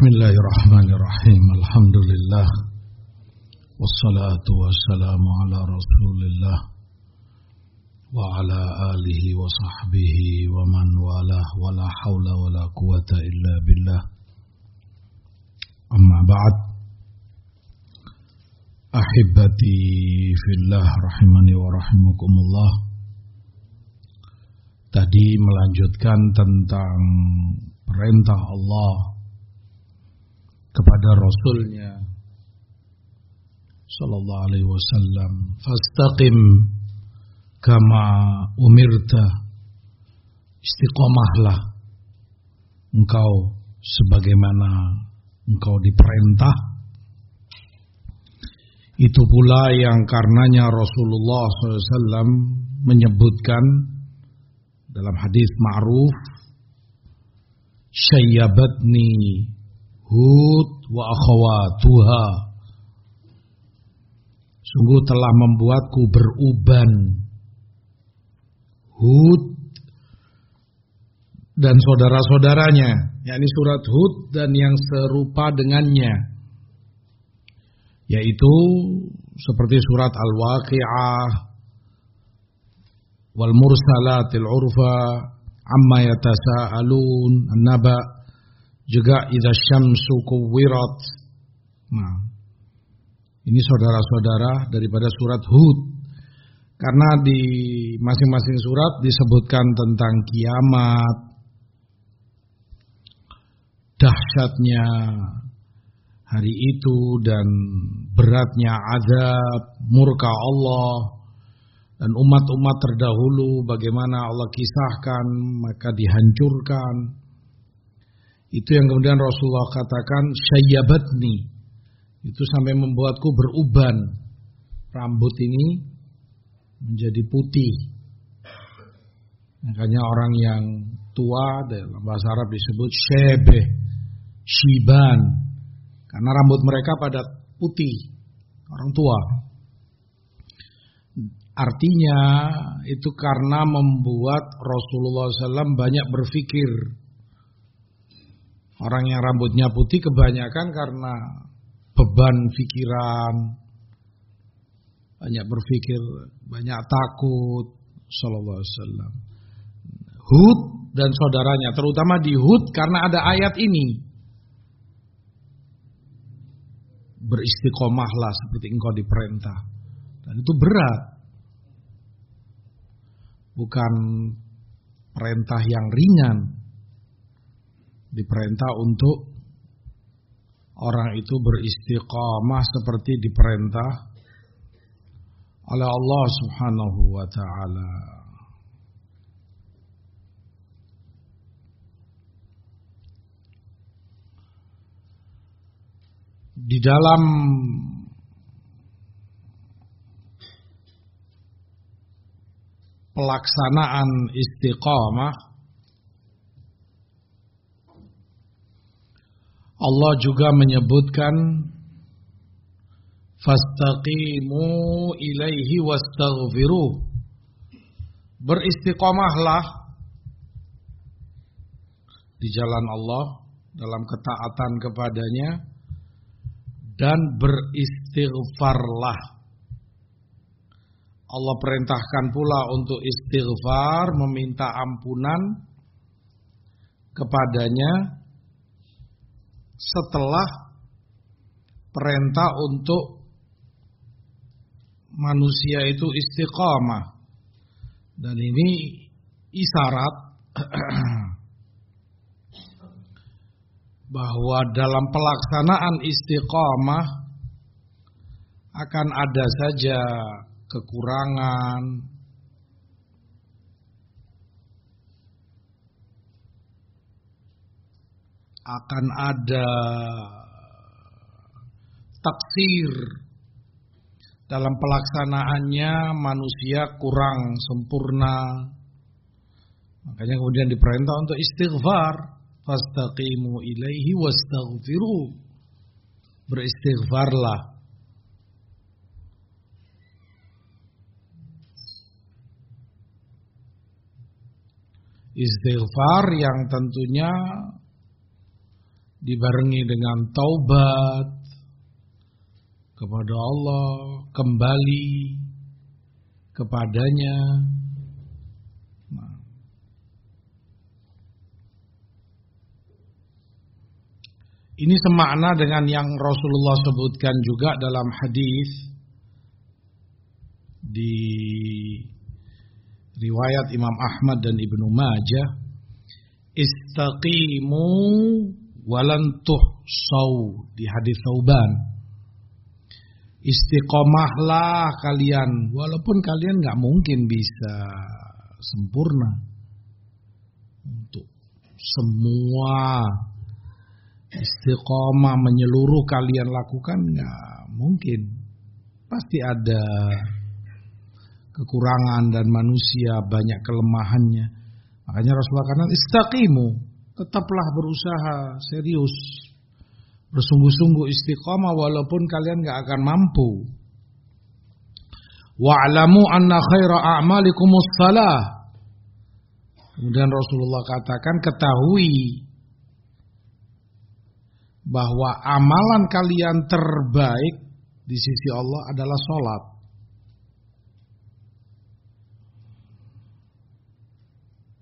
بسم الله الرحمن الرحيم الحمد لله والصلاة والسلام على رسول الله وعلى آله وصحبه ومن والاه ولا حول ولا قوة إلا بالله أما بعد أحبتي في الله رحمني ورحمكم الله Tadi melanjutkan tentang perintah Allah kepada Rasulnya Sallallahu Alaihi Wasallam Fastaqim kama umirta Istiqomahlah Engkau sebagaimana engkau diperintah. Itu pula yang karenanya Rasulullah SAW menyebutkan dalam hadis ma'ruf Syayyabatni Hud wa akhawatuha. Sungguh telah membuatku beruban. Hud dan saudara-saudaranya yakni surat Hud dan yang serupa dengannya yaitu seperti surat Al-Waqi'ah wal mursalatil urfa amma yatasaalun an-naba juga idza syamsu kuwirat. Nah, ini saudara-saudara daripada surat Hud. Karena di masing-masing surat disebutkan tentang kiamat, dahsyatnya hari itu dan beratnya azab, murka Allah dan umat-umat terdahulu bagaimana Allah kisahkan maka dihancurkan itu yang kemudian Rasulullah katakan syayyabatni. Itu sampai membuatku beruban. Rambut ini menjadi putih. Makanya orang yang tua dalam bahasa Arab disebut syebe, shiban. Karena rambut mereka pada putih. Orang tua. Artinya itu karena membuat Rasulullah SAW banyak berpikir Orang yang rambutnya putih kebanyakan karena beban pikiran, banyak berpikir, banyak takut, sallallahu alaihi wasallam. Hud dan saudaranya, terutama di Hud karena ada ayat ini. Beristiqomahlah seperti engkau diperintah. Dan itu berat. Bukan perintah yang ringan diperintah untuk orang itu beristiqamah seperti diperintah oleh Allah Subhanahu wa taala. Di dalam pelaksanaan istiqamah Allah juga menyebutkan fastaqimu ilaihi wastaghfiruh beristiqomahlah di jalan Allah dalam ketaatan kepadanya dan beristighfarlah. Allah perintahkan pula untuk istighfar meminta ampunan kepadanya setelah perintah untuk manusia itu istiqamah. Dan ini isyarat bahwa dalam pelaksanaan istiqamah akan ada saja kekurangan, akan ada taksir dalam pelaksanaannya manusia kurang sempurna. Makanya kemudian diperintah untuk istighfar. Fastaqimu ilaihi wastaghfiru. Beristighfarlah. Istighfar yang tentunya dibarengi dengan taubat kepada Allah, kembali kepadanya. Nah. Ini semakna dengan yang Rasulullah sebutkan juga dalam hadis di riwayat Imam Ahmad dan Ibnu Majah istaqimu walantuh sau di hadis Sauban. Istiqomahlah kalian. Walaupun kalian nggak mungkin bisa sempurna. Untuk semua istiqomah menyeluruh kalian lakukan nggak mungkin. Pasti ada kekurangan dan manusia banyak kelemahannya. Makanya Rasulullah katakan istaqimu, tetaplah berusaha serius, bersungguh-sungguh istiqamah walaupun kalian nggak akan mampu. Wa'lamu anna khaira a'malikumus salah. Kemudian Rasulullah katakan ketahui bahwa amalan kalian terbaik di sisi Allah adalah sholat.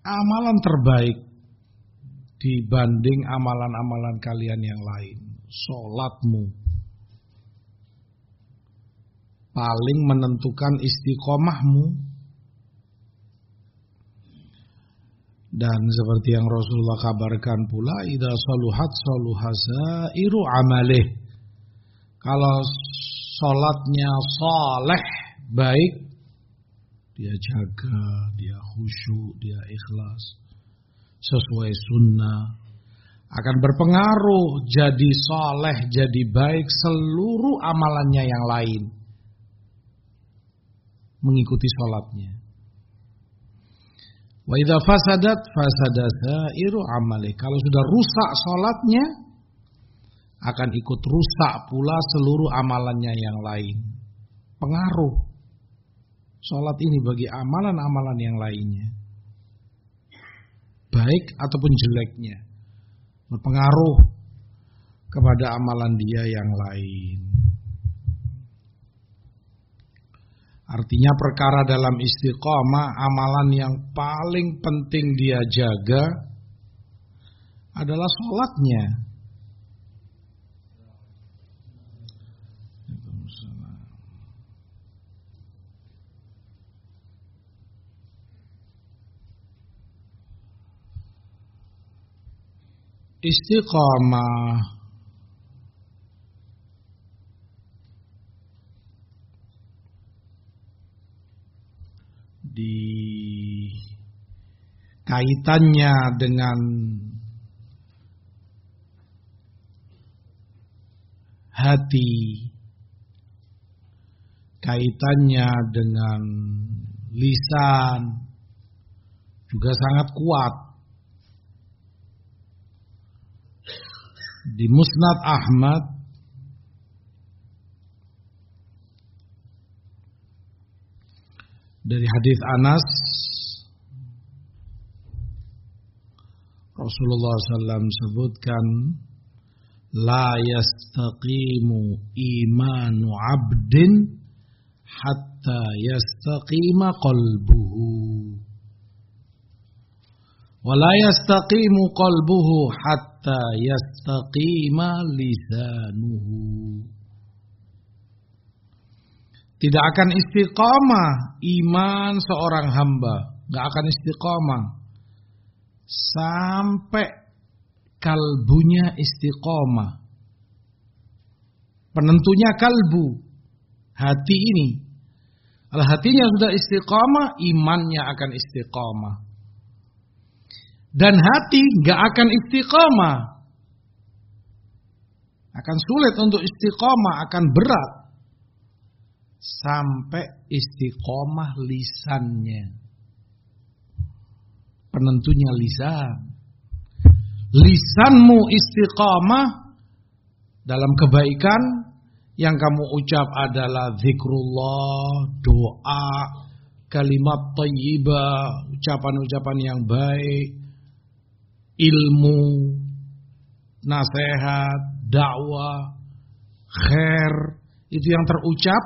amalan terbaik dibanding amalan-amalan kalian yang lain. Sholatmu paling menentukan istiqomahmu. Dan seperti yang Rasulullah kabarkan pula, idza saluhat iru amalih. Kalau sholatnya soleh, baik, dia jaga, dia khusyuk, dia ikhlas sesuai sunnah akan berpengaruh jadi soleh, jadi baik seluruh amalannya yang lain mengikuti sholatnya. Wa idza fasadat fasadasa iru amali. Kalau sudah rusak sholatnya akan ikut rusak pula seluruh amalannya yang lain. Pengaruh sholat ini bagi amalan-amalan yang lainnya. Baik ataupun jeleknya. Berpengaruh kepada amalan dia yang lain. Artinya perkara dalam istiqomah amalan yang paling penting dia jaga adalah sholatnya. Istiqamah. Di kaitannya dengan hati kaitannya dengan lisan juga sangat kuat di Musnad Ahmad dari hadis Anas Rasulullah SAW sebutkan la yastaqimu imanu abdin hatta yastaqima qalbuhu. Wala yastaqimu qalbuhu hatta yastaqima lisanuhu. Tidak akan istiqamah iman seorang hamba. Nggak akan istiqamah. Sampai kalbunya istiqamah. Penentunya kalbu. Hati ini. Kalau hatinya sudah istiqamah imannya akan istiqamah dan hati nggak akan istiqomah. Akan sulit untuk istiqomah, akan berat. Sampai istiqomah lisannya. Penentunya lisan. Lisanmu istiqomah dalam kebaikan yang kamu ucap adalah zikrullah, doa, kalimat thayyibah, ucapan-ucapan yang baik, ilmu, nasihat, dakwah, khair itu yang terucap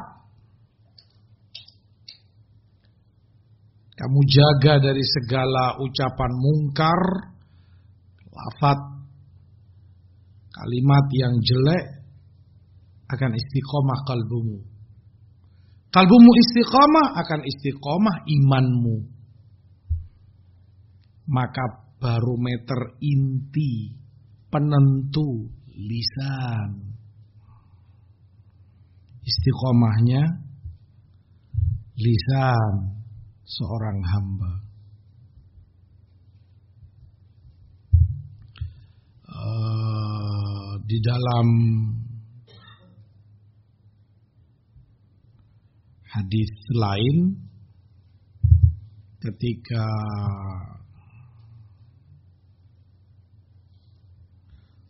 kamu jaga dari segala ucapan mungkar, lafat, kalimat yang jelek akan istiqomah kalbumu. Kalbumu istiqomah akan istiqomah imanmu. Maka barometer inti penentu lisan. Istiqomahnya lisan seorang hamba. Uh, di dalam hadis lain ketika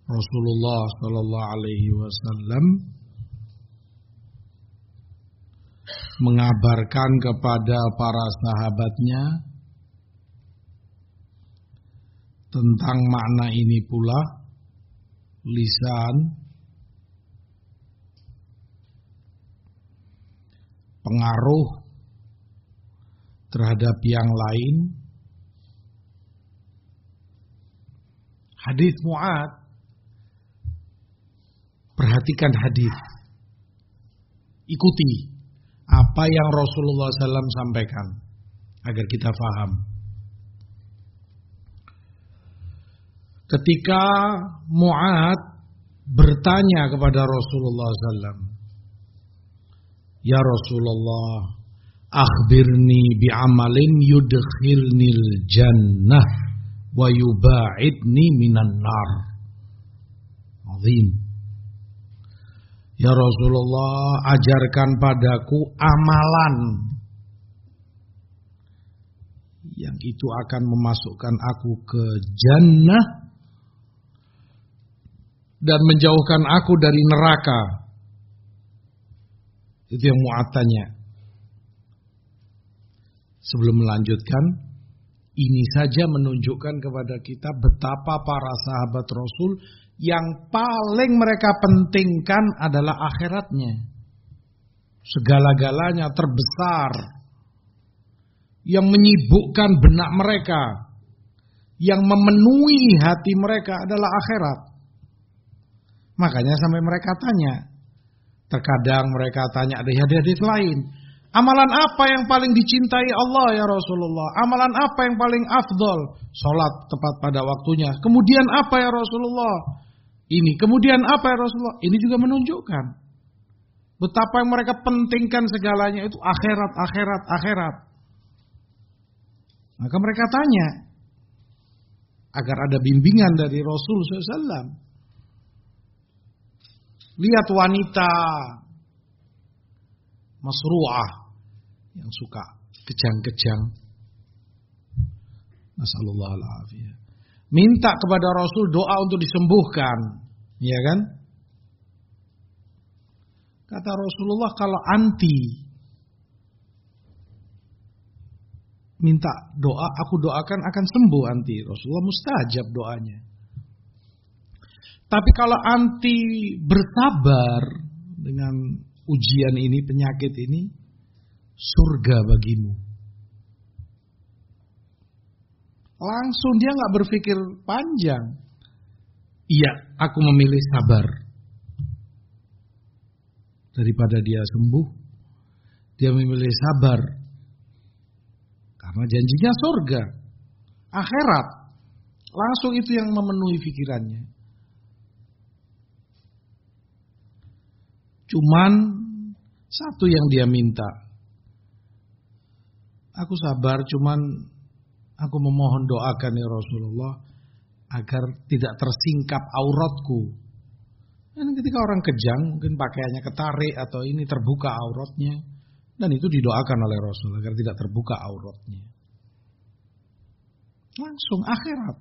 Rasulullah Shallallahu Alaihi Wasallam mengabarkan kepada para sahabatnya tentang makna ini pula lisan pengaruh terhadap yang lain. Hadis Mu'ad Perhatikan hadis. Ikuti apa yang Rasulullah SAW sampaikan agar kita faham. Ketika Mu'ad bertanya kepada Rasulullah SAW, Ya Rasulullah, akhbirni bi'amalin yudkhilnil jannah wa yuba'idni minan nar. Azim. Ya Rasulullah, ajarkan padaku amalan yang itu akan memasukkan aku ke jannah dan menjauhkan aku dari neraka. Itu yang muatannya. Sebelum melanjutkan, ini saja menunjukkan kepada kita betapa para sahabat Rasul yang paling mereka pentingkan adalah akhiratnya. Segala-galanya terbesar yang menyibukkan benak mereka, yang memenuhi hati mereka adalah akhirat. Makanya sampai mereka tanya, terkadang mereka tanya ada hadis lain, Amalan apa yang paling dicintai Allah ya Rasulullah? Amalan apa yang paling afdol? Salat tepat pada waktunya. Kemudian apa ya Rasulullah? Ini. Kemudian apa ya Rasulullah? Ini juga menunjukkan betapa yang mereka pentingkan segalanya itu akhirat, akhirat, akhirat. Maka mereka tanya agar ada bimbingan dari Rasul SAW. Lihat wanita masruah yang suka kejang-kejang. Nasallallahu alaihi Minta kepada Rasul doa untuk disembuhkan. Iya kan? Kata Rasulullah kalau anti minta doa, aku doakan akan sembuh anti. Rasulullah mustajab doanya. Tapi kalau anti bersabar dengan ujian ini, penyakit ini, surga bagimu. Langsung dia nggak berpikir panjang. Iya, aku memilih sabar. Daripada dia sembuh, dia memilih sabar. Karena janjinya surga, akhirat. Langsung itu yang memenuhi pikirannya. Cuman satu yang dia minta. Aku sabar, cuman aku memohon doakan ya Rasulullah agar tidak tersingkap auratku. Dan ketika orang kejang, mungkin pakaiannya ketarik atau ini terbuka auratnya. Dan itu didoakan oleh Rasul agar tidak terbuka auratnya. Langsung akhirat.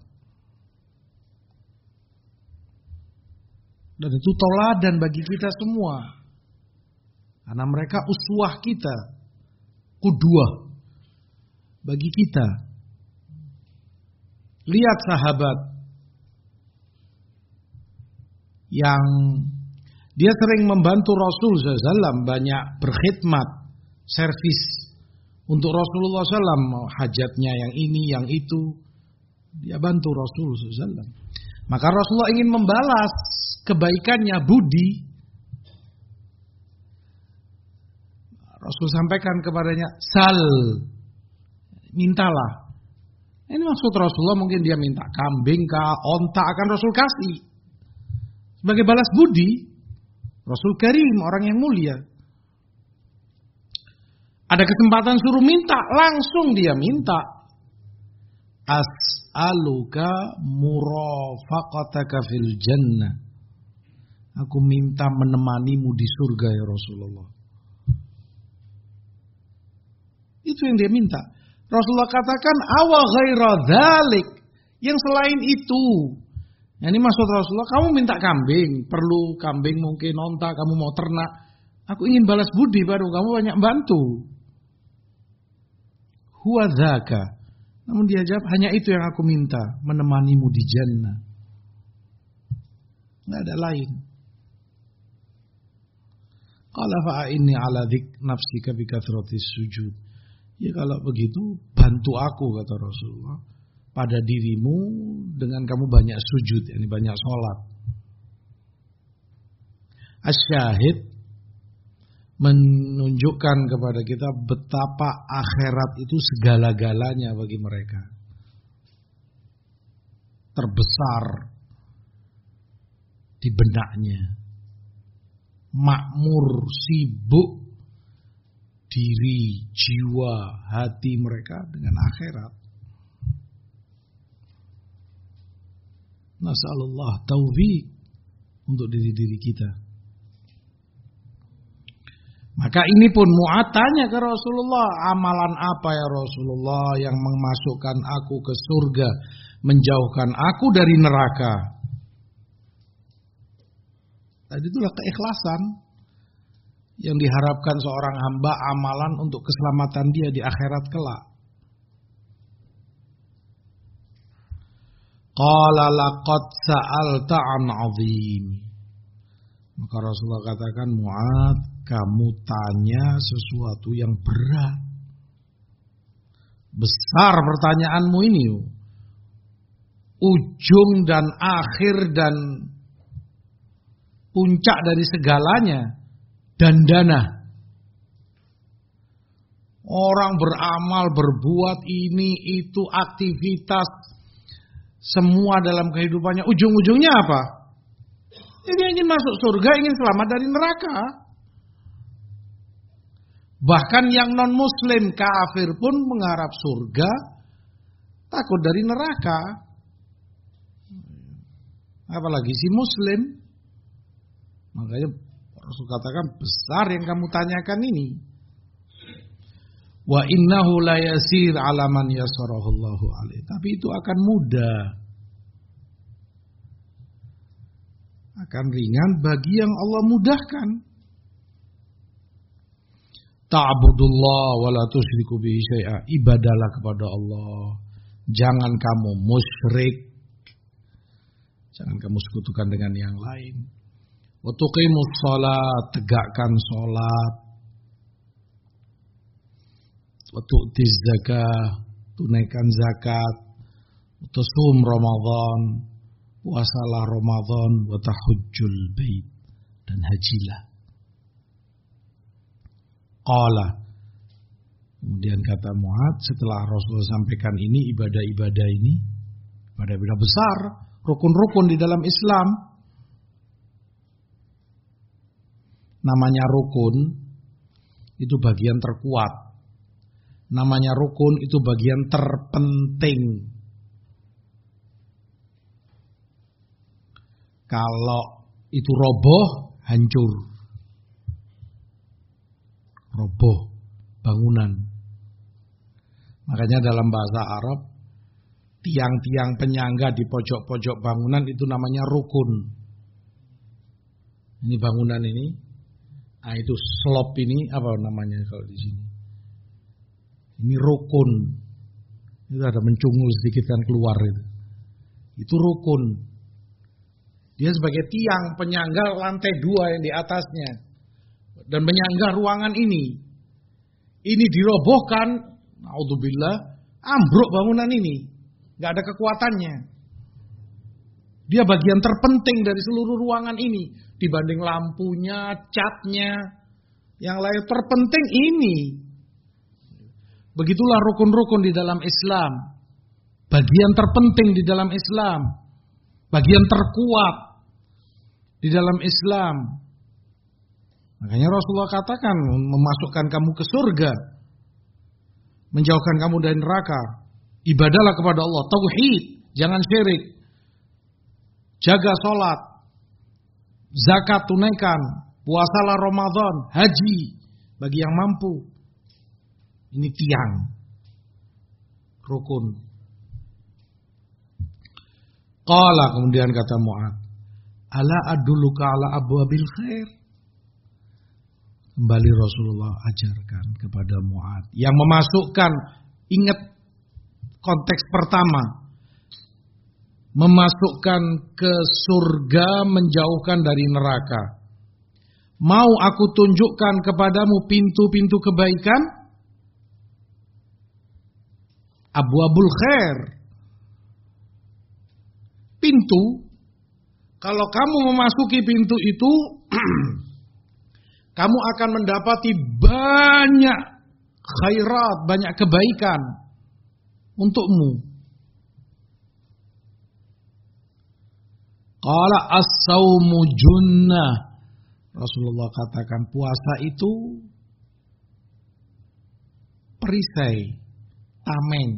Dan itu toladan bagi kita semua. Karena mereka uswah kita. Kudua. Bagi kita. Lihat sahabat yang dia sering membantu Rasul SAW banyak berkhidmat, servis untuk Rasulullah SAW, hajatnya yang ini, yang itu, dia bantu Rasul SAW. Maka Rasulullah ingin membalas kebaikannya, budi. Rasul sampaikan kepadanya, sal, mintalah. Ini maksud Rasulullah mungkin dia minta kambing kah, onta akan Rasul kasih. Sebagai balas budi, Rasul Karim, orang yang mulia. Ada kesempatan suruh minta, langsung dia minta. As'aluka murafaqataka fil jannah. Aku minta menemanimu di surga ya Rasulullah. Itu yang dia minta. Rasulullah katakan awal ghaira dhalik. Yang selain itu. Nah, ini maksud Rasulullah, kamu minta kambing, perlu kambing mungkin onta, kamu mau ternak. Aku ingin balas budi baru kamu banyak bantu. Huwa. Namun dia jawab, hanya itu yang aku minta, menemanimu di jannah. Nggak ada lain. Qala fa'inni ala dik nafsika bi sujud. Ya kalau begitu bantu aku kata Rasulullah pada dirimu dengan kamu banyak sujud, ini banyak sholat. Asyahid menunjukkan kepada kita betapa akhirat itu segala-galanya bagi mereka. Terbesar di benaknya. Makmur, sibuk diri, jiwa, hati mereka dengan akhirat. Nasallallahu taufik untuk diri-diri kita. Maka ini pun muatanya ke Rasulullah, amalan apa ya Rasulullah yang memasukkan aku ke surga, menjauhkan aku dari neraka. Tadi itulah keikhlasan yang diharapkan seorang hamba amalan untuk keselamatan dia di akhirat kelak. Qala laqad sa'alta an 'azim. Maka Rasulullah katakan, Mu'ad, kamu tanya sesuatu yang berat. Besar pertanyaanmu ini. Ujung dan akhir dan puncak dari segalanya dandana. Orang beramal, berbuat ini, itu, aktivitas, semua dalam kehidupannya. Ujung-ujungnya apa? Dia ingin masuk surga, ingin selamat dari neraka. Bahkan yang non-muslim, kafir pun mengharap surga, takut dari neraka. Apalagi si muslim. Makanya Rasul katakan besar yang kamu tanyakan ini. Wa innahu la yasir ala man yasarahullahu alaih. Tapi itu akan mudah. Akan ringan bagi yang Allah mudahkan. Ta'budullah wa la tusyriku bihi syai'a. Ibadalah kepada Allah. Jangan kamu musyrik. Jangan kamu sekutukan dengan yang lain. Watuqimus salat, tegakkan salat. Watu'tiz zakah, tunaikan zakat. Watusum Ramadan, puasalah Ramadan, watahujjul bait dan hajilah. Qala Kemudian kata Muad setelah Rasulullah sampaikan ini ibadah-ibadah ini ibadah-ibadah besar, rukun-rukun di dalam Islam namanya rukun itu bagian terkuat. Namanya rukun itu bagian terpenting. Kalau itu roboh, hancur. Roboh bangunan. Makanya dalam bahasa Arab tiang-tiang penyangga di pojok-pojok bangunan itu namanya rukun. Ini bangunan ini Nah itu slop ini apa namanya kalau di sini? Ini rukun. Itu ada mencungul sedikit kan keluar itu. Itu rukun. Dia sebagai tiang penyangga lantai dua yang di atasnya. Dan penyangga ruangan ini. Ini dirobohkan. Naudzubillah. Ambruk bangunan ini. Gak ada kekuatannya. Dia bagian terpenting dari seluruh ruangan ini. Dibanding lampunya, catnya. Yang lain terpenting ini. Begitulah rukun-rukun di dalam Islam. Bagian terpenting di dalam Islam. Bagian terkuat di dalam Islam. Makanya Rasulullah katakan memasukkan kamu ke surga. Menjauhkan kamu dari neraka. Ibadahlah kepada Allah. Tauhid. Jangan syirik. Jaga sholat. Zakat tunaikan. Puasalah Ramadan. Haji. Bagi yang mampu. Ini tiang. Rukun. Qala kemudian kata Mu'ad. Ala aduluka ala abil khair. Kembali Rasulullah ajarkan kepada Mu'ad. Yang memasukkan, ingat konteks pertama. Memasukkan ke surga, menjauhkan dari neraka. Mau aku tunjukkan kepadamu pintu-pintu kebaikan? Abu Abul Khair. Pintu, kalau kamu memasuki pintu itu, kamu akan mendapati banyak khairat, banyak kebaikan untukmu. Qala as-saumu junnah. Rasulullah katakan puasa itu perisai tameng.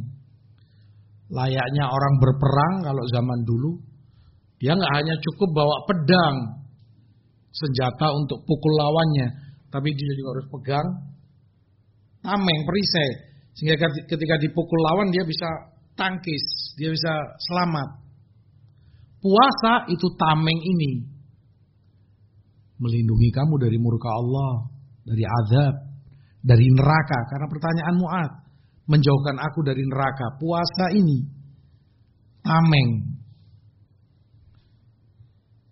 Layaknya orang berperang kalau zaman dulu, dia nggak hanya cukup bawa pedang, senjata untuk pukul lawannya, tapi dia juga harus pegang tameng, perisai, sehingga ketika dipukul lawan dia bisa tangkis, dia bisa selamat. Puasa itu tameng ini melindungi kamu dari murka Allah, dari azab, dari neraka. Karena pertanyaan Mu'ad, menjauhkan aku dari neraka. Puasa ini tameng.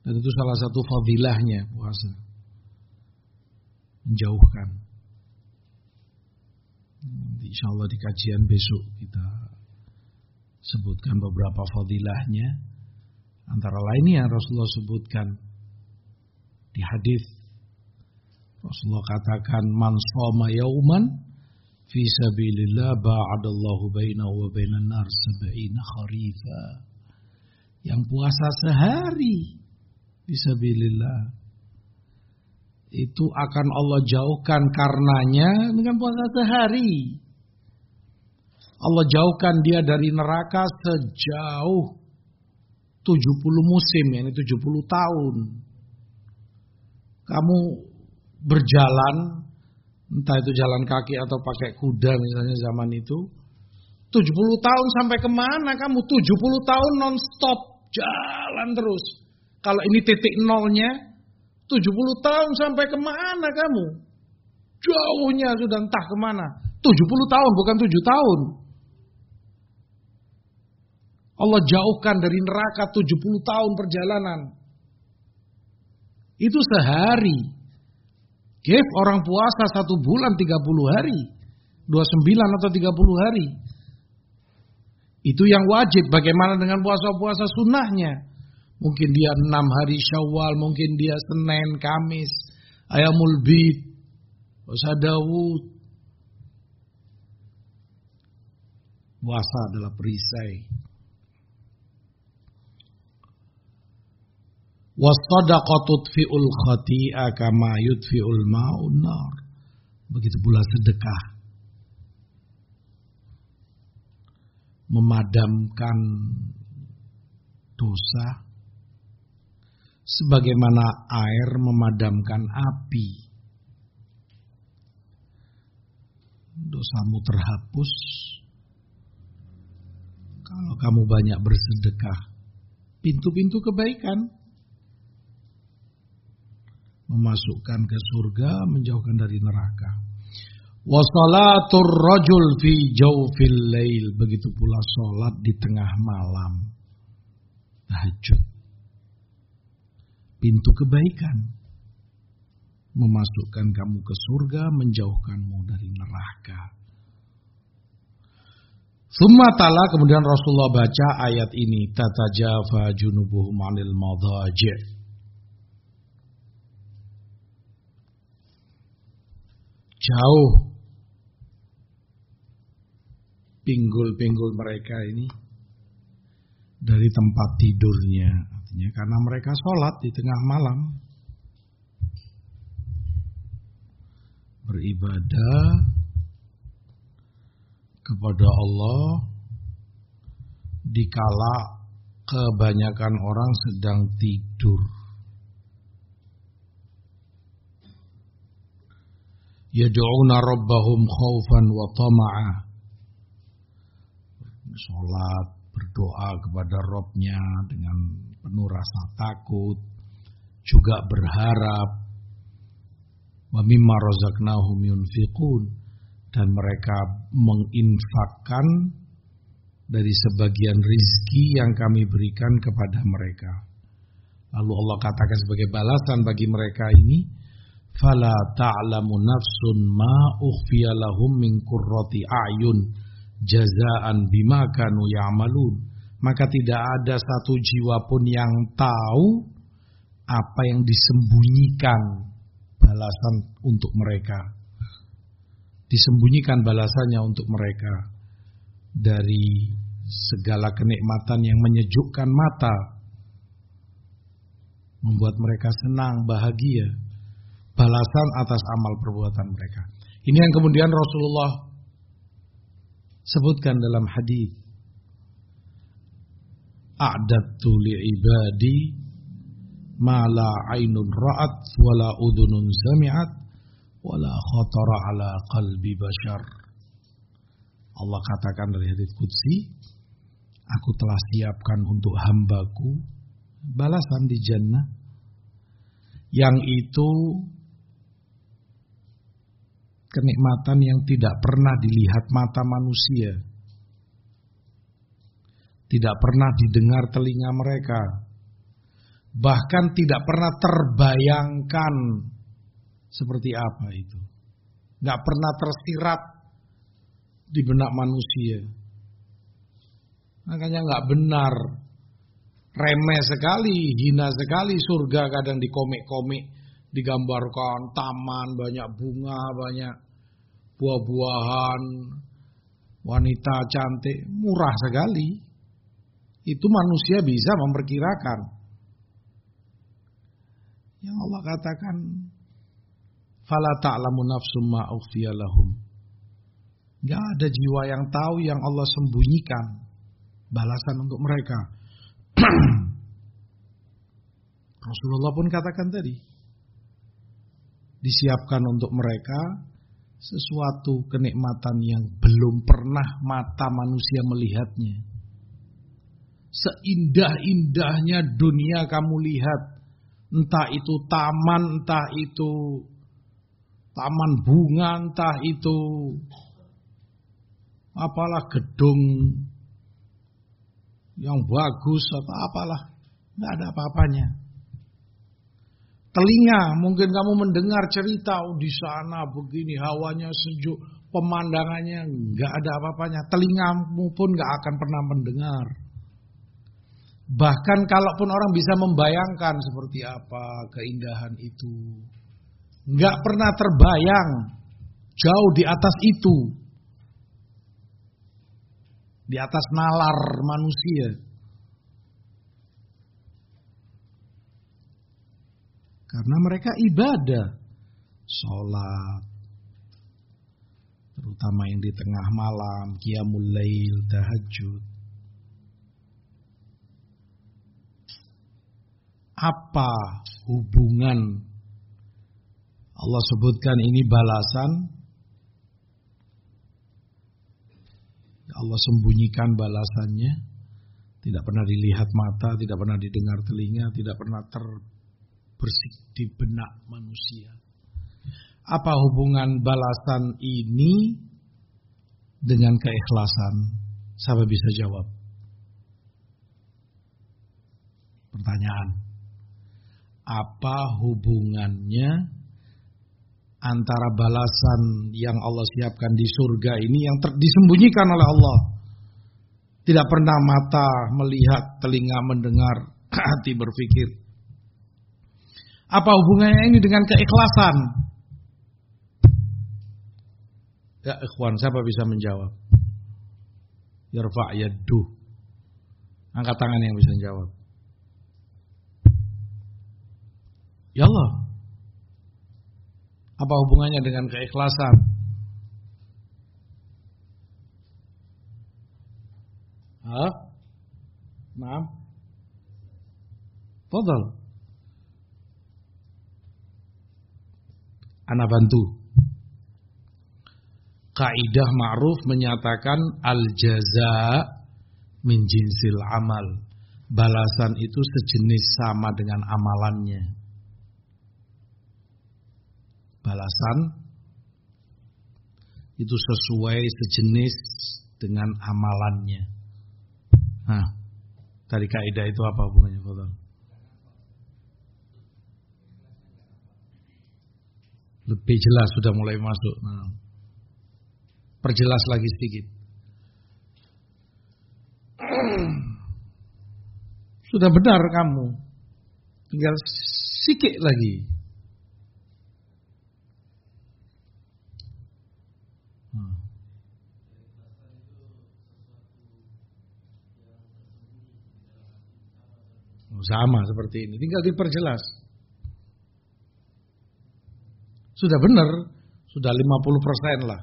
Dan itu salah satu fadilahnya puasa. Menjauhkan. Insya Allah di kajian besok kita sebutkan beberapa fadilahnya. Antara lain yang Rasulullah sebutkan di hadis Rasulullah katakan man soma yauman fi sabilillah ba'adallahu bainahu wa bainan nar sab'ina kharifa. Yang puasa sehari fi sabilillah itu akan Allah jauhkan karenanya dengan puasa sehari. Allah jauhkan dia dari neraka sejauh 70 musim, ini 70 tahun. Kamu berjalan entah itu jalan kaki atau pakai kuda misalnya zaman itu. 70 tahun sampai ke mana kamu? 70 tahun non stop jalan terus. Kalau ini titik nolnya 70 tahun sampai ke mana kamu? Jauhnya sudah entah ke mana. 70 tahun bukan 7 tahun. Allah jauhkan dari neraka 70 tahun perjalanan. Itu sehari Kif orang puasa satu bulan 30 hari. 29 atau 30 hari. Itu yang wajib. Bagaimana dengan puasa-puasa sunnahnya? Mungkin dia enam hari syawal. Mungkin dia Senin, Kamis. Ayamul Bid. Puasa Dawud. Puasa adalah perisai. Wasadaqatu tudfi'ul khati'a kama yudfi'ul ma'un nar. Begitu pula sedekah. Memadamkan dosa sebagaimana air memadamkan api. Dosamu terhapus kalau kamu banyak bersedekah. Pintu-pintu kebaikan memasukkan ke surga, menjauhkan dari neraka. Wasalatur rajul fi jawfil lail. Begitu pula solat di tengah malam. Tahajud. pintu kebaikan. Memasukkan kamu ke surga, menjauhkanmu dari neraka. Summa tala kemudian Rasulullah baca ayat ini tatajafa junubuhum anil madaji' jauh pinggul-pinggul mereka ini dari tempat tidurnya. Artinya karena mereka sholat di tengah malam. Beribadah kepada Allah dikala kebanyakan orang sedang tidur. Yad'una rabbahum khaufan wa tama'a. Salat, berdoa kepada Robnya dengan penuh rasa takut, juga berharap. Wa mimma razaqnahum yunfiqun dan mereka menginfakkan dari sebagian rizki yang kami berikan kepada mereka. Lalu Allah katakan sebagai balasan bagi mereka ini, fala ta'lamu nafsun ma ukhfiya lahum min qurrati a'yun jazaan bima kanu ya'malun. Maka tidak ada satu jiwa pun yang tahu apa yang disembunyikan balasan untuk mereka. Disembunyikan balasannya untuk mereka dari segala kenikmatan yang menyejukkan mata membuat mereka senang bahagia balasan atas amal perbuatan mereka. Ini yang kemudian Rasulullah sebutkan dalam hadis. A'dattu li'ibadi ma la ainun ra'at wa la udhunun sami'at wa la khatara ala qalbi bashar. Allah katakan dari hadis qudsi, aku telah siapkan untuk hambaku balasan di jannah yang itu kenikmatan yang tidak pernah dilihat mata manusia, tidak pernah didengar telinga mereka, bahkan tidak pernah terbayangkan seperti apa itu, nggak pernah tersirat di benak manusia. Makanya nggak benar, remeh sekali, hina sekali surga kadang di komik-komik digambarkan taman, banyak bunga, banyak buah-buahan, wanita cantik, murah sekali. Itu manusia bisa memperkirakan. Yang Allah katakan, "Fala ta'lamu nafsum ma lahum." Gak ada jiwa yang tahu yang Allah sembunyikan balasan untuk mereka. Rasulullah pun katakan tadi, disiapkan untuk mereka sesuatu kenikmatan yang belum pernah mata manusia melihatnya. Seindah-indahnya dunia kamu lihat, entah itu taman, entah itu taman bunga, entah itu apalah gedung yang bagus atau apalah, nggak ada apa-apanya. Telinga, mungkin kamu mendengar cerita oh, di sana begini, hawanya sejuk, pemandangannya nggak ada apa-apanya. Telingamu pun nggak akan pernah mendengar. Bahkan kalaupun orang bisa membayangkan seperti apa keindahan itu, nggak pernah terbayang jauh di atas itu, di atas nalar manusia. Karena mereka ibadah. Sholat. Terutama yang di tengah malam. Qiyamul lail, tahajud. Apa hubungan Allah sebutkan ini balasan Allah sembunyikan balasannya tidak pernah dilihat mata, tidak pernah didengar telinga, tidak pernah ter bersih di benak manusia. Apa hubungan balasan ini dengan keikhlasan? Siapa bisa jawab? Pertanyaan. apa hubungannya antara balasan yang Allah siapkan di surga ini yang disembunyikan oleh Allah. Tidak pernah mata melihat, telinga mendengar, hati berpikir. Apa hubungannya ini dengan keikhlasan? Ya ikhwan, siapa bisa menjawab? Yarfa' yaddu. Angkat tangan yang bisa menjawab. Ya Allah. Apa hubungannya dengan keikhlasan? Hah? Maaf. Fadal. Ana bantu. Kaidah ma'ruf menyatakan al jaza min jinsil amal. Balasan itu sejenis sama dengan amalannya balasan itu sesuai sejenis dengan amalannya. Nah, tadi kaidah itu apa hubungannya, Fadal? Lebih jelas sudah mulai masuk. Nah, perjelas lagi sedikit. Sudah benar kamu. Tinggal sikit lagi. Sama seperti ini, tinggal diperjelas. Sudah benar, sudah 50% lah.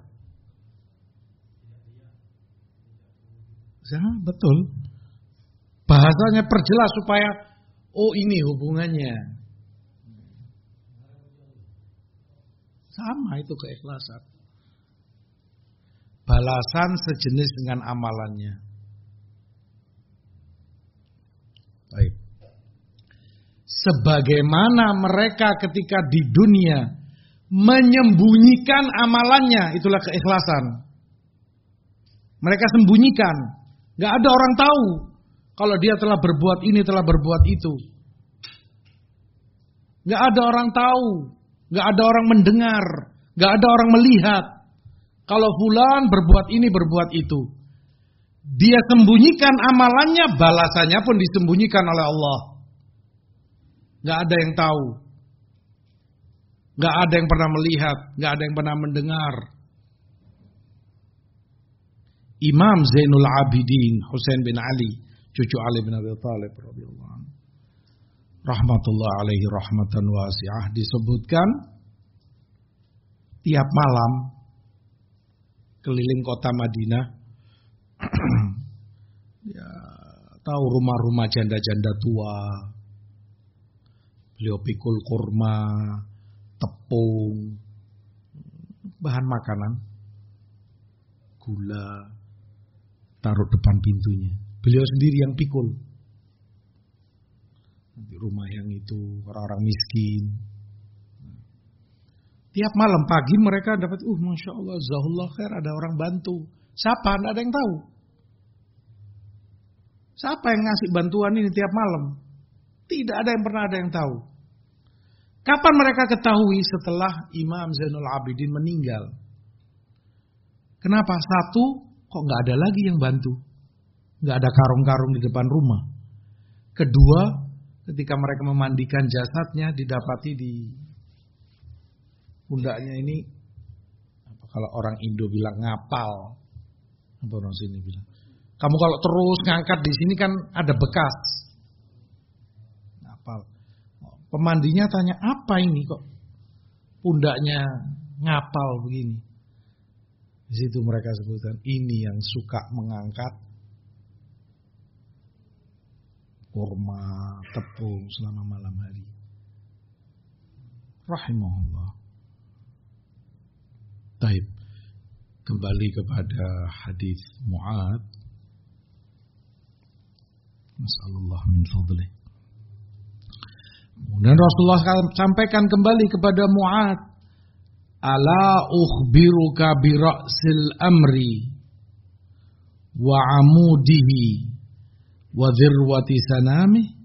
Ya, betul. Bahasanya perjelas supaya oh ini hubungannya. Sama itu keikhlasan. Balasan sejenis dengan amalannya. Baik sebagaimana mereka ketika di dunia menyembunyikan amalannya, itulah keikhlasan. Mereka sembunyikan, nggak ada orang tahu kalau dia telah berbuat ini, telah berbuat itu. Nggak ada orang tahu, nggak ada orang mendengar, nggak ada orang melihat. Kalau fulan berbuat ini, berbuat itu. Dia sembunyikan amalannya, balasannya pun disembunyikan oleh Allah. Gak ada yang tahu. Gak ada yang pernah melihat. Gak ada yang pernah mendengar. Imam Zainul Abidin Husain bin Ali, cucu Ali bin Abi Thalib radhiyallahu Rahmatullah alaihi rahmatan wasi'ah disebutkan tiap malam keliling kota Madinah ya tahu rumah-rumah janda-janda tua Beliau pikul kurma, tepung, bahan makanan, gula, taruh depan pintunya. Beliau sendiri yang pikul. Di rumah yang itu orang-orang miskin. Tiap malam pagi mereka dapat, uh masya Allah, zahullah khair ada orang bantu. Siapa? Tidak ada yang tahu. Siapa yang ngasih bantuan ini tiap malam? Tidak ada yang pernah ada yang tahu. Kapan mereka ketahui setelah Imam Zainul Abidin meninggal? Kenapa? Satu, kok nggak ada lagi yang bantu? Nggak ada karung-karung di depan rumah. Kedua, ketika mereka memandikan jasadnya didapati di pundaknya ini apa kalau orang Indo bilang ngapal apa orang sini bilang kamu kalau terus ngangkat di sini kan ada bekas Pemandinya tanya, apa ini kok pundaknya ngapal begini? Di situ mereka sebutkan, ini yang suka mengangkat kurma, tepung selama malam hari. Rahimahullah. Taib. Kembali kepada hadis Mu'ad. Masallallahu min fadlih. Kemudian Rasulullah sampaikan kembali kepada Mu'ad. Ala ukhbiruka bira'sil amri wa amudihi wa dhirwati sanami.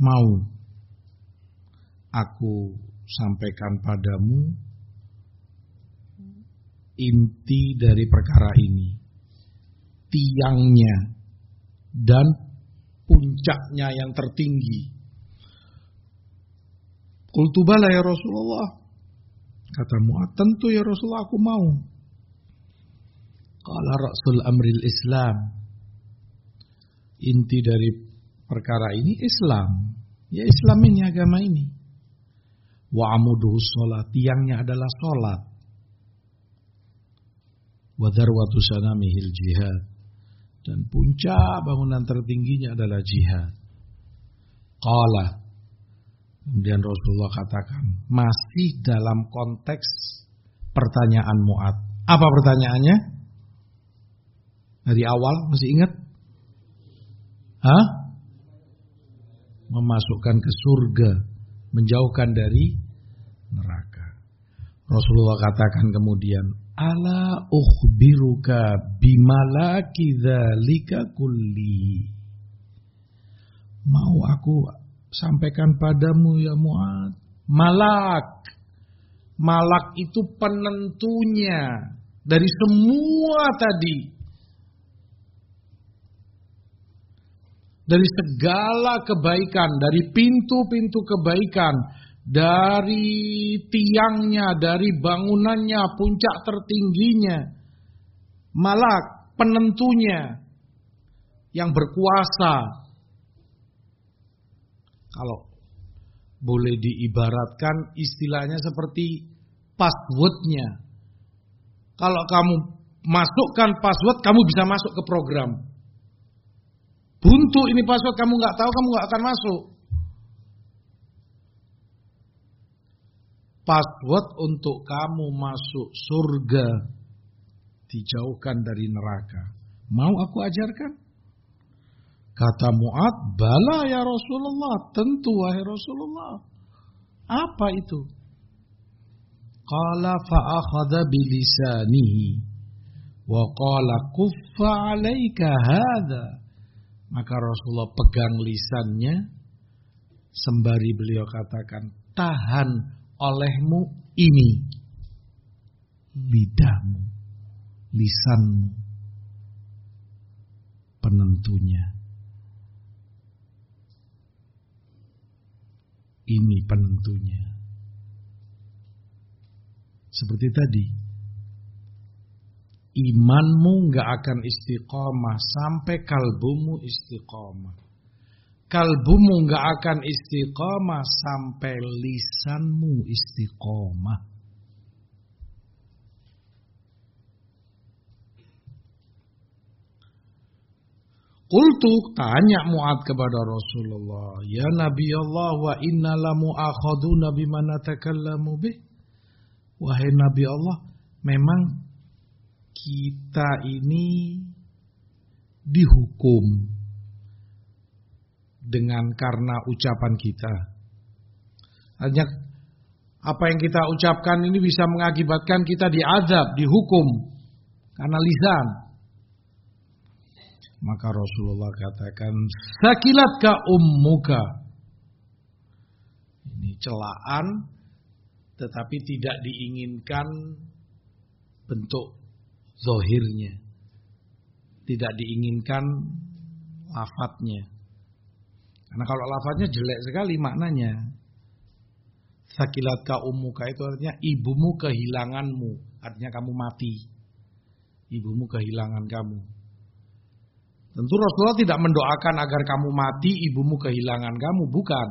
mau aku sampaikan padamu inti dari perkara ini. Tiangnya dan puncaknya yang tertinggi. Kultubala ya Rasulullah. Kata Mu'ad, tentu ya Rasulullah aku mau. Kala Rasul Amril Islam. Inti dari perkara ini Islam. Ya Islam ini agama ini. Wa amuduhu sholat. Tiangnya adalah sholat. Wa darwatu sanamihil jihad. Dan puncak bangunan tertingginya adalah jihad. Qala Kemudian Rasulullah katakan, masih dalam konteks pertanyaan Mu'ad. Apa pertanyaannya? Dari awal masih ingat? Hah? Memasukkan ke surga, menjauhkan dari neraka. Rasulullah katakan kemudian, Ala ukhbiruka bimalaki dzalika kulli. Mau aku sampaikan padamu ya Mu'ad. Malak. Malak itu penentunya dari semua tadi. Dari segala kebaikan, dari pintu-pintu kebaikan, dari tiangnya, dari bangunannya, puncak tertingginya. Malak penentunya yang berkuasa, kalau boleh diibaratkan istilahnya seperti passwordnya. Kalau kamu masukkan password, kamu bisa masuk ke program. Buntu ini password kamu nggak tahu, kamu nggak akan masuk. Password untuk kamu masuk surga dijauhkan dari neraka. Mau aku ajarkan? Kata Mu'ad, bala ya Rasulullah, tentu wahai Rasulullah. Apa itu? Qala fa'akhadha bilisanihi wa qala kuffa alaika hadha. Maka Rasulullah pegang lisannya sembari beliau katakan, tahan olehmu ini lidahmu, lisanmu penentunya. Ini penentunya. Seperti tadi, imanmu nggak akan istiqomah sampai kalbumu istiqomah. Kalbumu nggak akan istiqomah sampai lisanmu istiqomah. Kultu tanya Mu'ad kepada Rasulullah, "Ya Nabi Allah wa inna lamu akhaduna bima natakallamu bih?" Wahai Nabi Allah, memang kita ini dihukum dengan karena ucapan kita. Hanya apa yang kita ucapkan ini bisa mengakibatkan kita diadab, dihukum karena lisan. Maka Rasulullah katakan, Sakilatka ummuka. Ini celaan, tetapi tidak diinginkan bentuk zohirnya. Tidak diinginkan lafadznya. Karena kalau lafadznya jelek sekali maknanya. Sakilatka ummuka itu artinya ibumu kehilanganmu. Artinya kamu mati. Ibumu kehilangan kamu. Tentu Rasulullah tidak mendoakan agar kamu mati, ibumu kehilangan kamu, bukan.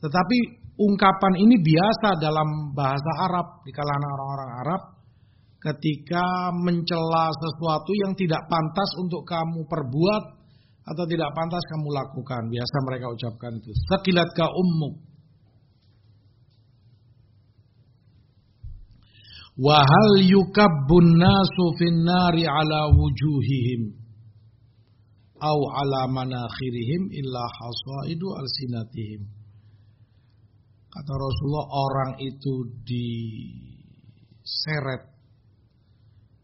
Tetapi ungkapan ini biasa dalam bahasa Arab di kalangan orang-orang Arab ketika mencela sesuatu yang tidak pantas untuk kamu perbuat atau tidak pantas kamu lakukan. Biasa mereka ucapkan itu. Sakilat ka ummuk. Wahal yukabbun nasu finnari ala wujuhihim au ala manakhirihim illa hasaidu alsinatihim. Kata Rasulullah orang itu diseret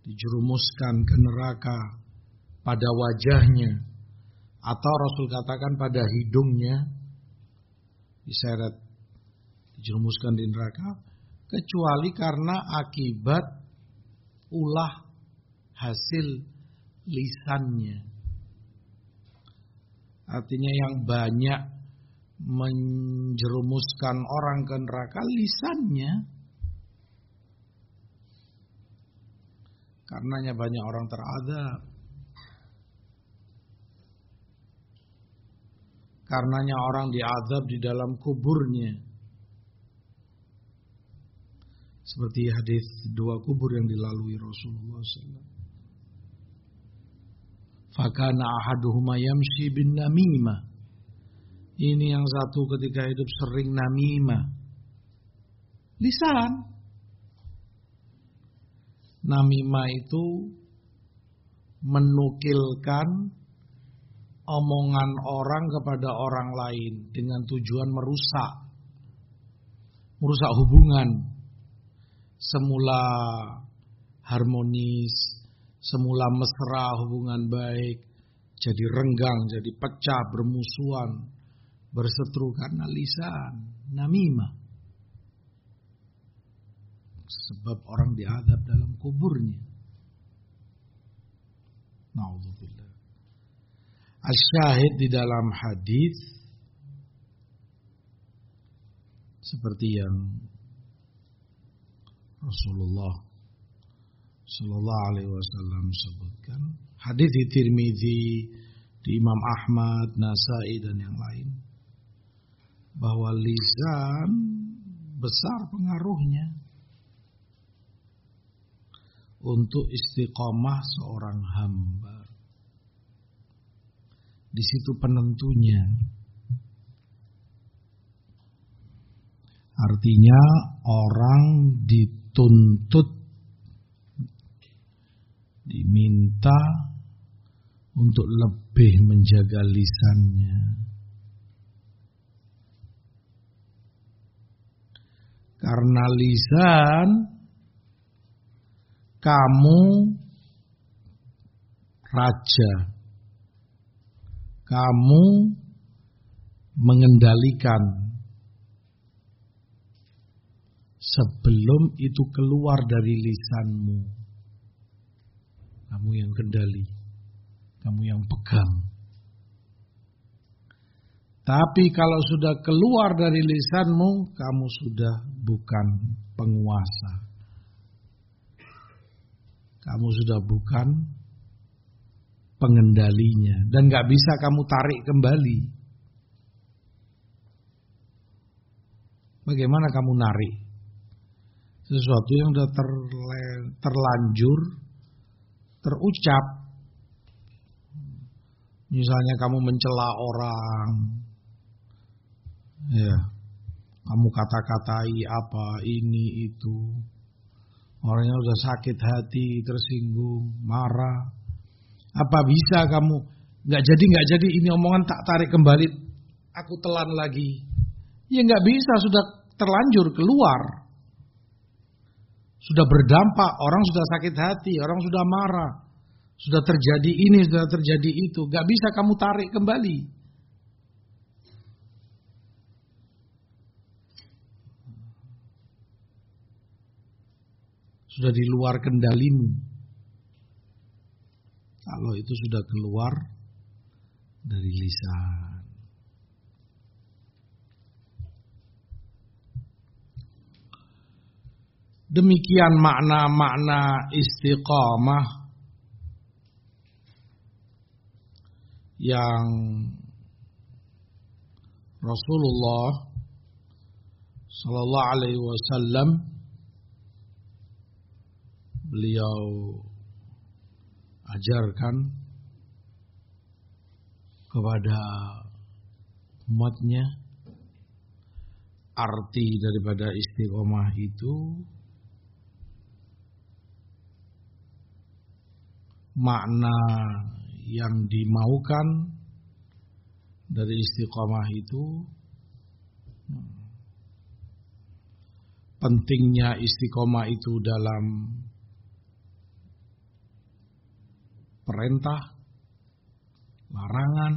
dijerumuskan ke neraka pada wajahnya atau Rasul katakan pada hidungnya diseret, dijerumuskan di neraka, kecuali karena akibat ulah hasil lisannya. Artinya yang banyak menjerumuskan orang ke neraka lisannya. Karenanya banyak orang teradab. Karenanya orang diadab di dalam kuburnya. Seperti hadis dua kubur yang dilalui Rasulullah SAW. Fakana ahaduhuma yamshi bin namimah. Ini yang satu ketika hidup sering namimah. Lisan. Namimah itu menukilkan omongan orang kepada orang lain dengan tujuan merusak. Merusak hubungan. Semula harmonis, semula mesra hubungan baik jadi renggang, jadi pecah, bermusuhan, berseteru karena lisan, namimah. Sebab orang diadab dalam kuburnya. Asyahid di dalam hadis seperti yang Rasulullah Sallallahu Alaihi Wasallam sebutkan hadis di Tirmidzi di Imam Ahmad, Nasai dan yang lain bahwa lisan besar pengaruhnya untuk istiqomah seorang hamba. Di situ penentunya. Artinya orang dituntut diminta untuk lebih menjaga lisannya. Karena lisan kamu raja. Kamu mengendalikan sebelum itu keluar dari lisanmu. Kamu yang kendali. Kamu yang pegang. Tapi kalau sudah keluar dari lisanmu, kamu sudah bukan penguasa. Kamu sudah bukan pengendalinya. Dan gak bisa kamu tarik kembali. Bagaimana kamu narik? Sesuatu yang sudah terlanjur terucap. Misalnya kamu mencela orang, ya, kamu kata-katai apa ini itu, orangnya udah sakit hati, tersinggung, marah. Apa bisa kamu nggak jadi nggak jadi ini omongan tak tarik kembali, aku telan lagi. Ya nggak bisa sudah terlanjur keluar sudah berdampak, orang sudah sakit hati, orang sudah marah, sudah terjadi ini, sudah terjadi itu, gak bisa kamu tarik kembali. Sudah di luar kendalimu. Kalau itu sudah keluar dari lisan. Demikian makna-makna istiqamah yang Rasulullah Sallallahu Alaihi Wasallam beliau ajarkan kepada umatnya. Arti daripada istiqomah itu makna yang dimaukan dari istiqomah itu pentingnya istiqomah itu dalam perintah, larangan,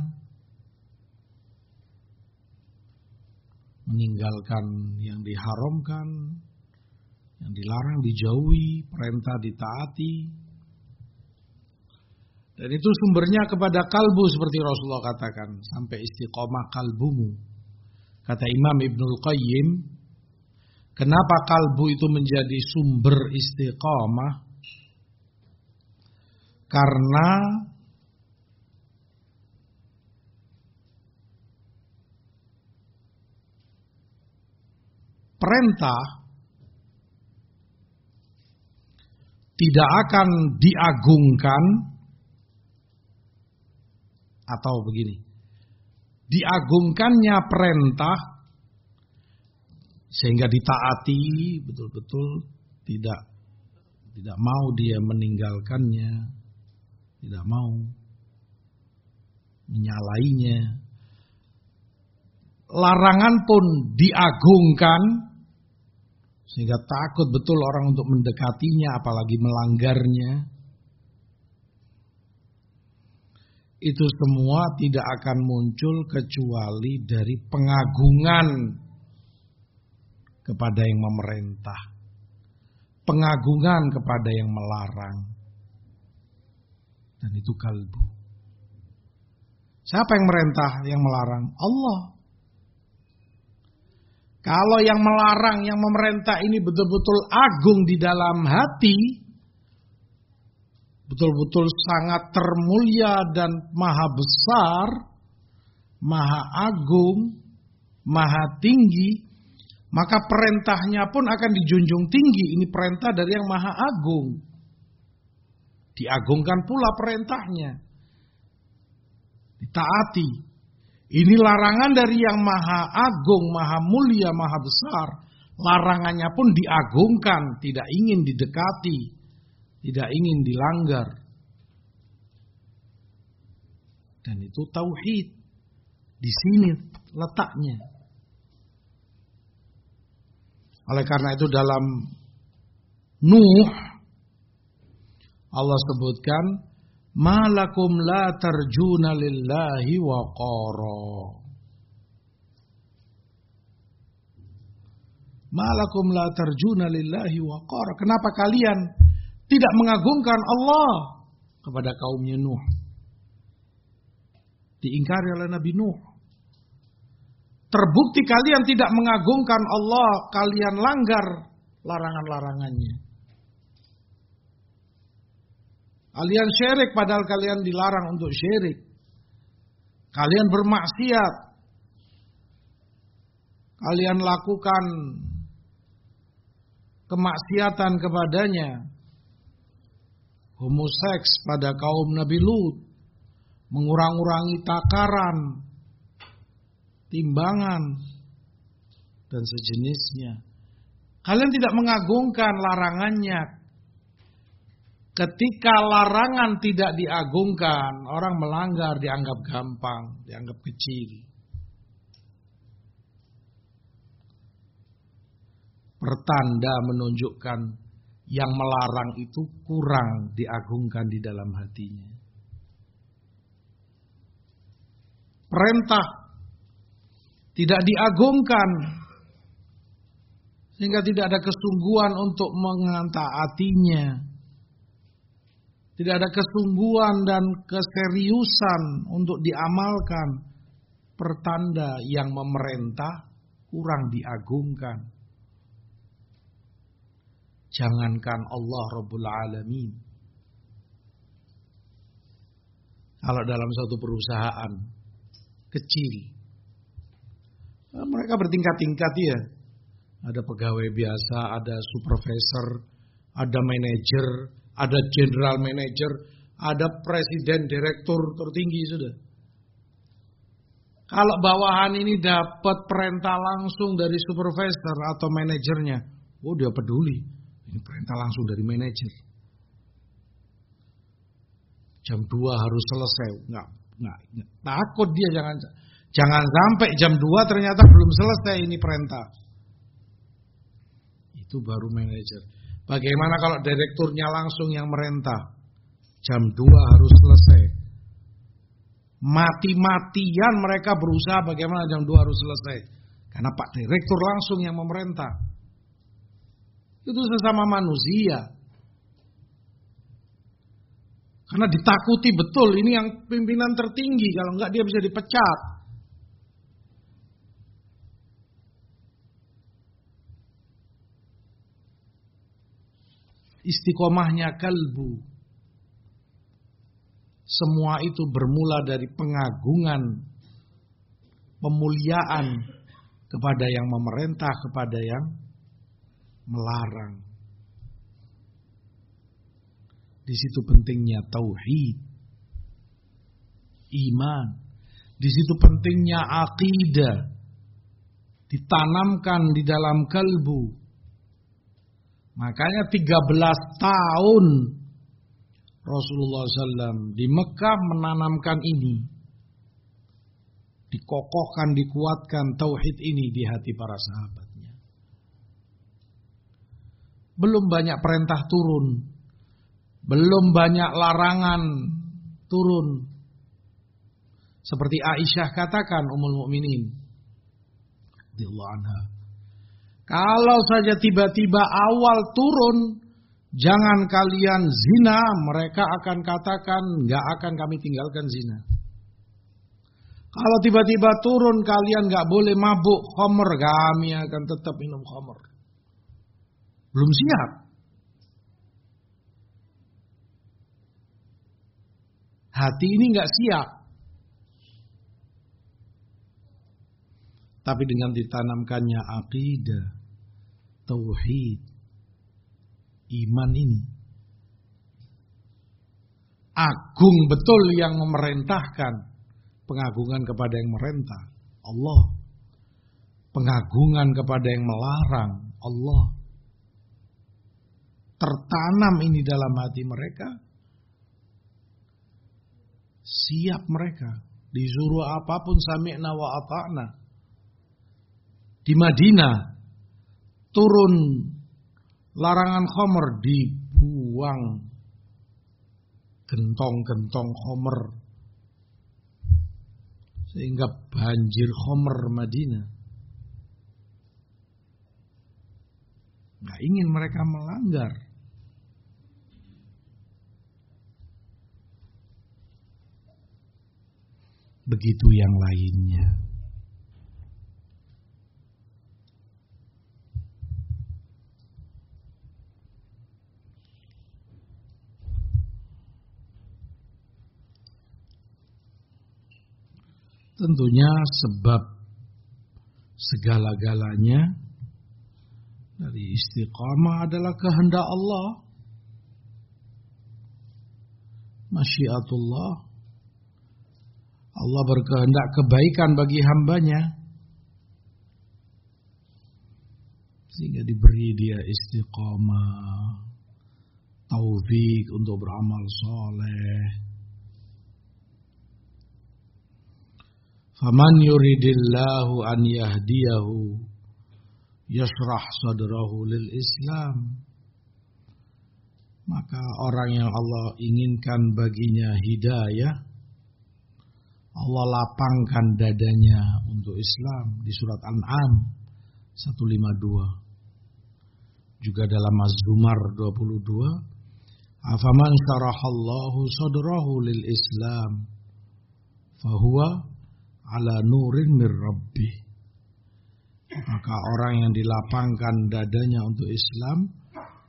meninggalkan yang diharamkan, yang dilarang dijauhi, perintah ditaati. Dan itu sumbernya kepada kalbu seperti Rasulullah katakan, sampai istiqomah kalbumu. Kata Imam Ibnul Qayyim, kenapa kalbu itu menjadi sumber istiqomah? Karena perintah tidak akan diagungkan atau begini. Diagungkannya perintah sehingga ditaati betul-betul tidak tidak mau dia meninggalkannya, tidak mau menyalainya. Larangan pun diagungkan sehingga takut betul orang untuk mendekatinya apalagi melanggarnya. Itu semua tidak akan muncul kecuali dari pengagungan kepada yang memerintah. Pengagungan kepada yang melarang. Dan itu kalbu. Siapa yang merintah, yang melarang? Allah. Kalau yang melarang, yang memerintah ini betul-betul agung di dalam hati, betul-betul sangat termulia dan maha besar, maha agung, maha tinggi, maka perintahnya pun akan dijunjung tinggi. Ini perintah dari yang maha agung. Diagungkan pula perintahnya. Ditaati. Ini larangan dari yang maha agung, maha mulia, maha besar. Larangannya pun diagungkan, tidak ingin didekati, tidak ingin dilanggar. Dan itu tauhid. Di sini letaknya. Oleh karena itu dalam Nuh Allah sebutkan Malakum la tarjuna lillahi waqara. Malakum la tarjuna lillahi waqara. Kenapa kalian tidak mengagungkan Allah kepada kaumnya Nuh? Diingkari oleh Nabi Nuh. Terbukti kalian tidak mengagungkan Allah, kalian langgar larangan-larangannya. Kalian syirik padahal kalian dilarang untuk syirik. Kalian bermaksiat. Kalian lakukan kemaksiatan kepadanya. Homoseks pada kaum Nabi Lut. Mengurang-urangi takaran. Timbangan. Dan sejenisnya. Kalian tidak mengagungkan larangannya. Ketika larangan tidak diagungkan, orang melanggar dianggap gampang, dianggap kecil. Pertanda menunjukkan yang melarang itu kurang diagungkan di dalam hatinya. Perintah tidak diagungkan sehingga tidak ada kesungguhan untuk mengentaatinya tidak ada kesungguhan dan keseriusan untuk diamalkan. Pertanda yang memerintah kurang diagungkan. Jangankan Allah Rabbul Alamin. Kalau dalam suatu perusahaan kecil. Mereka bertingkat-tingkat ya. Ada pegawai biasa, ada supervisor, ada manajer, ada general manager, ada presiden, direktur tertinggi sudah. Kalau bawahan ini dapat perintah langsung dari supervisor atau manajernya, oh dia peduli. Ini perintah langsung dari manajer. Jam 2 harus selesai. Enggak, enggak, enggak. Takut dia jangan jangan sampai jam 2 ternyata belum selesai ini perintah. Itu baru manajer. Bagaimana kalau direkturnya langsung yang merentah? Jam 2 harus selesai. Mati-matian mereka berusaha bagaimana jam 2 harus selesai. Karena Pak Direktur langsung yang memerintah. Itu sesama manusia. Karena ditakuti betul ini yang pimpinan tertinggi. Kalau enggak dia bisa dipecat. Istiqomahnya kalbu. Semua itu bermula dari pengagungan, pemuliaan kepada yang memerintah, kepada yang melarang. Di situ pentingnya tauhid, iman. Di situ pentingnya akidah, ditanamkan di dalam kalbu. Makanya 13 tahun Rasulullah SAW di Mekah menanamkan ini dikokohkan, dikuatkan tauhid ini di hati para sahabatnya. Belum banyak perintah turun, belum banyak larangan turun. Seperti Aisyah katakan Ummul Mukminin anha. Kalau saja tiba-tiba awal turun, jangan kalian zina, mereka akan katakan nggak akan kami tinggalkan zina. Kalau tiba-tiba turun kalian nggak boleh mabuk khomer, kami akan tetap minum khomer. Belum siap. Hati ini nggak siap. Tapi dengan ditanamkannya akidah, tauhid, iman ini. Agung betul yang memerintahkan pengagungan kepada yang merentah, Allah. Pengagungan kepada yang melarang, Allah. Tertanam ini dalam hati mereka. Siap mereka. Disuruh apa pun sami'na wa ata'na. Di Madinah. Turun larangan khomer dibuang. Gentong-gentong khomer sehingga banjir Khomer Madinah. Nggak ingin mereka melanggar. Begitu yang lainnya. Tentunya sebab segala-galanya dari istiqamah adalah kehendak Allah. Masyiatullah. Allah berkehendak kebaikan bagi hambanya. Sehingga diberi dia istiqamah. Taufik untuk beramal soleh Faman yuridillahu an yahdiyahu yasrah sadrahu lil Islam. Maka orang yang Allah inginkan baginya hidayah, Allah lapangkan dadanya untuk Islam di surat An'am 152. Juga dalam Az-Zumar 22, Afaman syarahallahu sadrahu lil Islam fahuwa ala nurin mir. Maka orang yang dilapangkan dadanya untuk Islam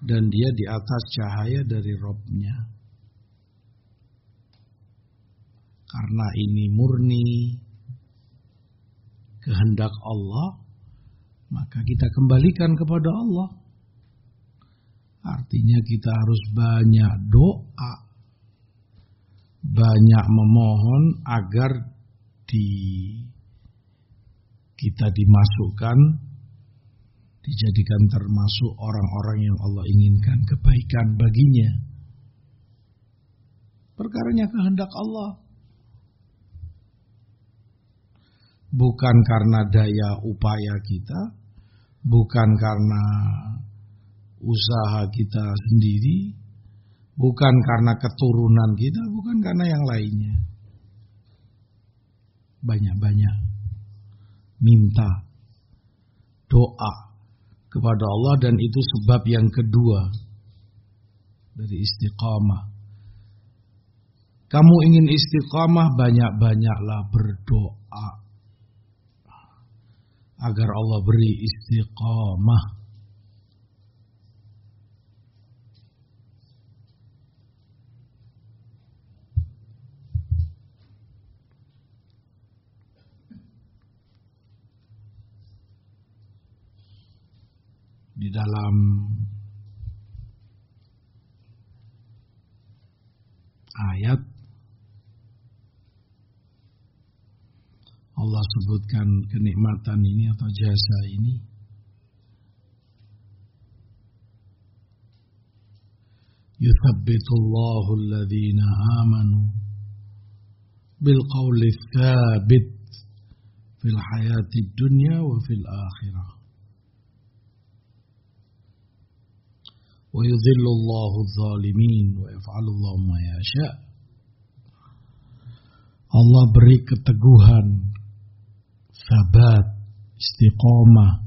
dan dia di atas cahaya dari Robnya. Karena ini murni kehendak Allah, maka kita kembalikan kepada Allah. Artinya kita harus banyak doa, banyak memohon agar di kita dimasukkan dijadikan termasuk orang-orang yang Allah inginkan kebaikan baginya. Perkaranya kehendak Allah. Bukan karena daya upaya kita, bukan karena usaha kita sendiri, bukan karena keturunan kita, bukan karena yang lainnya banyak-banyak minta berdoa kepada Allah dan itu sebab yang kedua dari istiqamah. Kamu ingin istiqamah banyak-banyaklah berdoa agar Allah beri istiqamah. Di dalam ayat Allah sebutkan kenikmatan ini atau jasa ini. Yuthabbitullahu alladhina amanu bil qawli thabit fil hayati dunya wa fil akhirah ويذل الله الظالمين ويفعل الله ما يشاء Allah beri keteguhan sabat istiqomah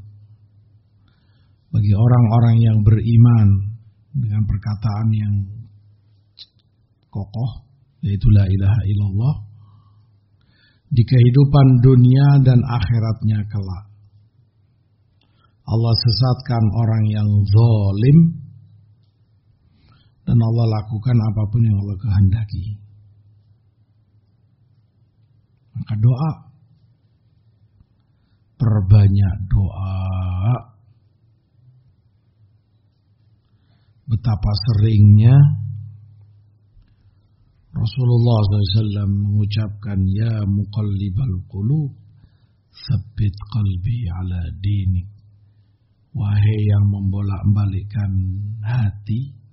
bagi orang-orang yang beriman dengan perkataan yang kokoh yaitu la ilaha illallah di kehidupan dunia dan akhiratnya kelak. Allah sesatkan orang yang zalim dan Allah lakukan apa pun yang Allah kehendaki. Maka doa perbanyak doa. Betapa seringnya Rasulullah SAW mengucapkan Ya muqallibal qulub Sabit qalbi ala dinik Wahai yang membolak-balikkan hati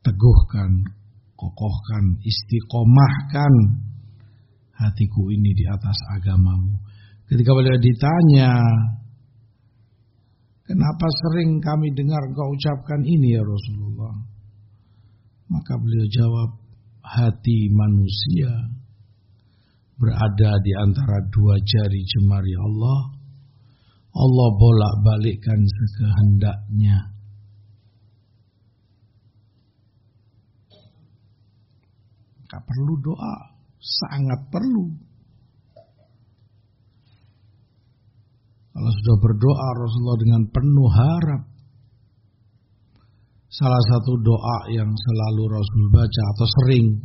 teguhkan, kokohkan, istiqomahkan hatiku ini di atas agamamu. Ketika beliau ditanya, kenapa sering kami dengar engkau ucapkan ini ya Rasulullah? Maka beliau jawab, hati manusia berada di antara dua jari jemari Allah. Allah bolak-balikkan sekehendaknya. Maka perlu doa, sangat perlu. Kalau sudah berdoa Rasulullah dengan penuh harap. Salah satu doa yang selalu Rasul baca atau sering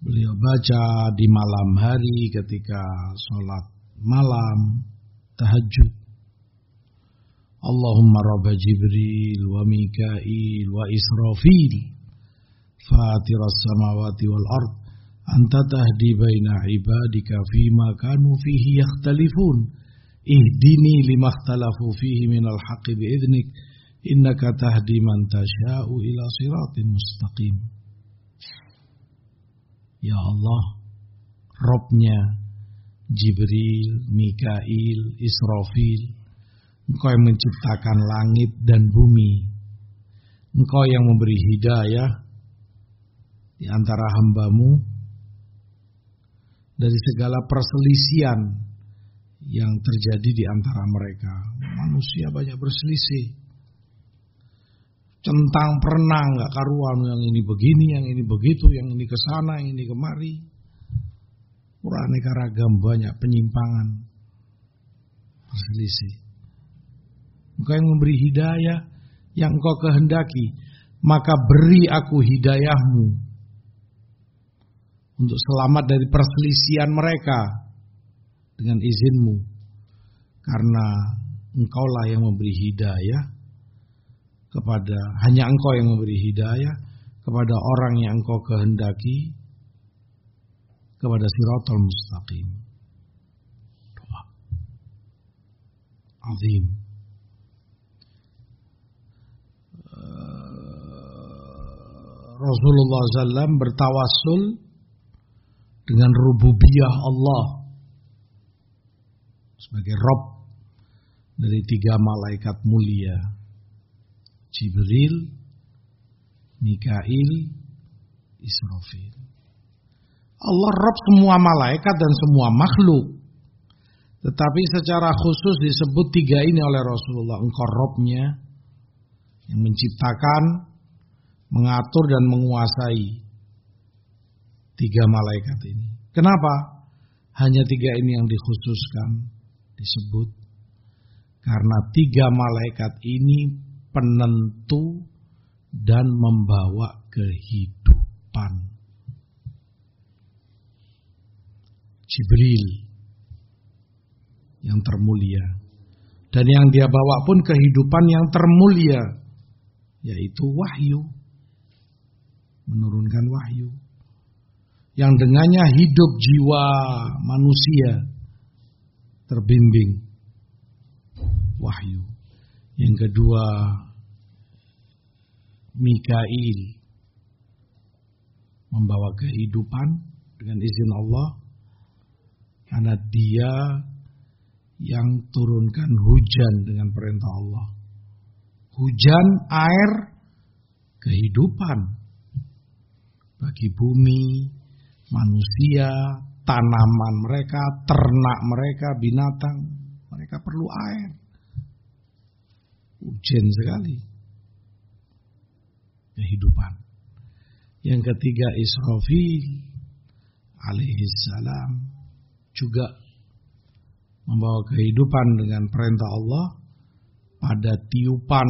beliau baca di malam hari ketika sholat malam tahajud. Allahumma rabba Jibril wa Mikail wa Israfil فاطر السماوات والأرض أنت تهدي بين عبادك فيما كانوا فيه يختلفون اهدني لما اختلفوا فيه من الحق بإذنك إنك تهدي من تشاء إلى صراط مستقيم Ya Allah Robnya Jibril, Mikail, Israfil Engkau yang menciptakan langit dan bumi Engkau yang memberi hidayah di antara hambamu dari segala perselisian yang terjadi di antara mereka. Manusia banyak berselisih. Centang perenang nggak karuan yang ini begini, yang ini begitu, yang ini ke sana, yang ini kemari. Uraneka ragam banyak penyimpangan. Berselisih. Engkau yang memberi hidayah yang engkau kehendaki, maka beri aku hidayahmu untuk selamat dari perselisihan mereka dengan izinmu. Karena engkaulah yang memberi hidayah kepada hanya engkau yang memberi hidayah kepada orang yang engkau kehendaki kepada siratal mustaqim. Doa. Azim. Rasulullah SAW bertawassul dengan rububiyah Allah sebagai Rob dari tiga malaikat mulia Jibril, Mikail, Israfil. Allah Rob semua malaikat dan semua makhluk. Tetapi secara khusus disebut tiga ini oleh Rasulullah. Engkau Robnya yang menciptakan, mengatur dan menguasai tiga malaikat ini. Kenapa? Hanya tiga ini yang dikhususkan, disebut. Karena tiga malaikat ini penentu dan membawa kehidupan. Jibril yang termulia. Dan yang dia bawa pun kehidupan yang termulia, yaitu wahyu. Menurunkan wahyu. Yang dengannya hidup jiwa manusia terbimbing. Wahyu. Yang kedua, Mikail membawa kehidupan dengan izin Allah karena dia yang turunkan hujan dengan perintah Allah. Hujan, air, kehidupan bagi bumi, manusia, tanaman mereka, ternak mereka, binatang, mereka perlu air. Hujan sekali. Kehidupan. Yang ketiga Israfil alaihi salam juga membawa kehidupan dengan perintah Allah pada tiupan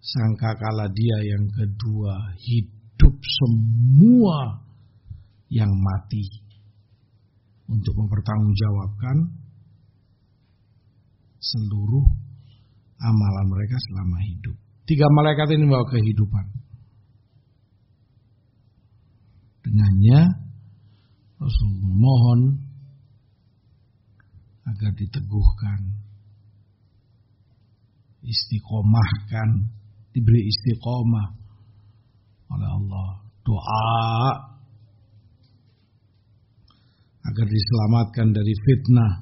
sangkakala dia yang kedua hidup semua yang mati untuk mempertanggungjawabkan seluruh amalan mereka selama hidup. Tiga malaikat ini membawa kehidupan. Dengannya Rasul mohon agar diteguhkan, istiqomahkan, diberi istiqomah oleh Allah. Doa agar diselamatkan dari fitnah.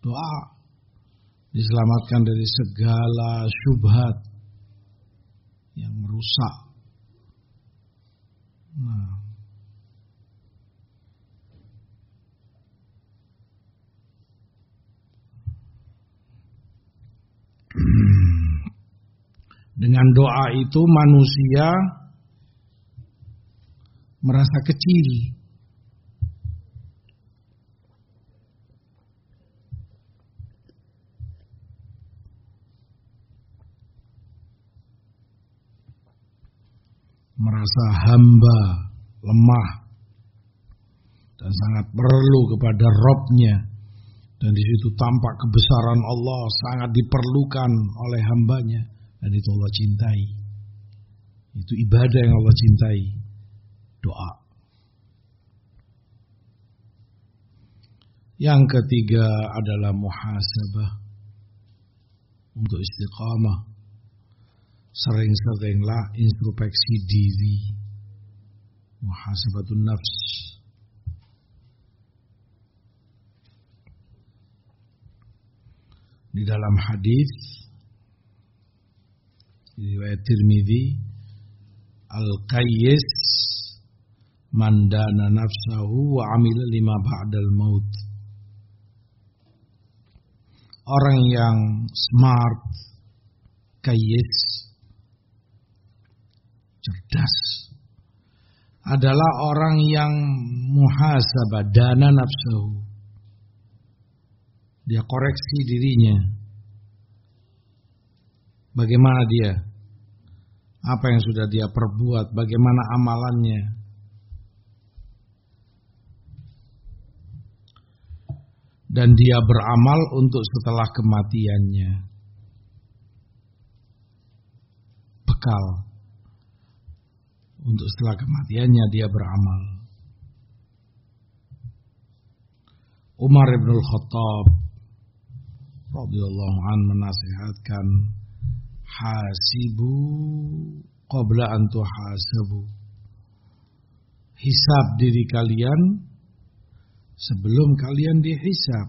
Doa diselamatkan dari segala syubhat yang merusak. Nah, Dengan doa itu manusia merasa kecil. Merasa hamba, lemah, dan sangat perlu kepada Robnya dan di situ tampak kebesaran Allah sangat diperlukan oleh hambanya. Dan itu Allah cintai. Itu ibadah yang Allah cintai. Doa. Yang ketiga adalah muhasabah. Untuk istiqamah. Sering-seringlah introspeksi diri. Muhasabatun nafs di dalam hadis riwayat Tirmidzi al-qayyis mandana nafsahu wa amila lima ba'dal maut orang yang smart kayyis cerdas adalah orang yang muhasabah dana nafsahu dia koreksi dirinya. Bagaimana dia? Apa yang sudah dia perbuat? Bagaimana amalannya? Dan dia beramal untuk setelah kematiannya. Bekal. Untuk setelah kematiannya dia beramal. Umar ibn al-Khattab radhiyallahu an menasihatkan hasibu qabla an tuhasabu. Hisab diri kalian sebelum kalian dihisab.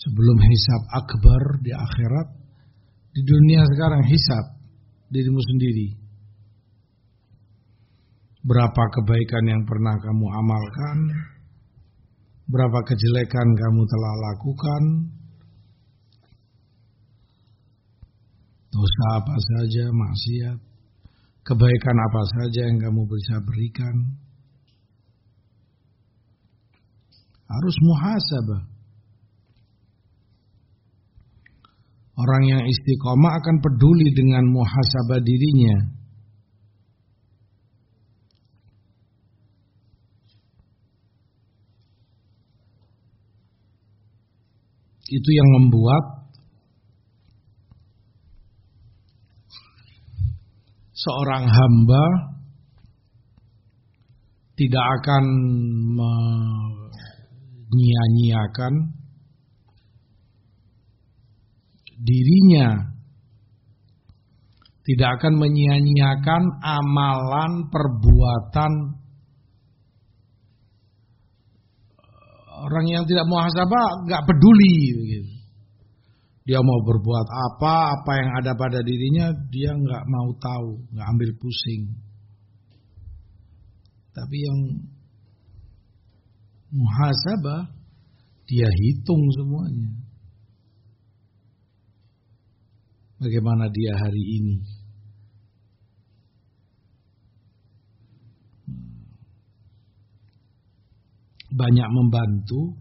Sebelum hisab akbar di akhirat, di dunia sekarang hisab dirimu sendiri. berapa kebaikan yang pernah kamu amalkan, berapa kejelekan kamu telah lakukan, dosa apa saja, maksiat, kebaikan apa saja yang kamu bisa berikan. Harus muhasabah. Orang yang istiqomah akan peduli dengan muhasabah dirinya. Itu yang membuat seorang hamba tidak akan menyia-nyiakan dirinya tidak akan menyia-nyiakan amalan perbuatan orang yang tidak muhasabah nggak peduli begitu. Dia mau berbuat apa, apa yang ada pada dirinya, dia nggak mau tahu, nggak ambil pusing. Tapi yang muhasabah, dia hitung semuanya. Bagaimana dia hari ini? Banyak membantu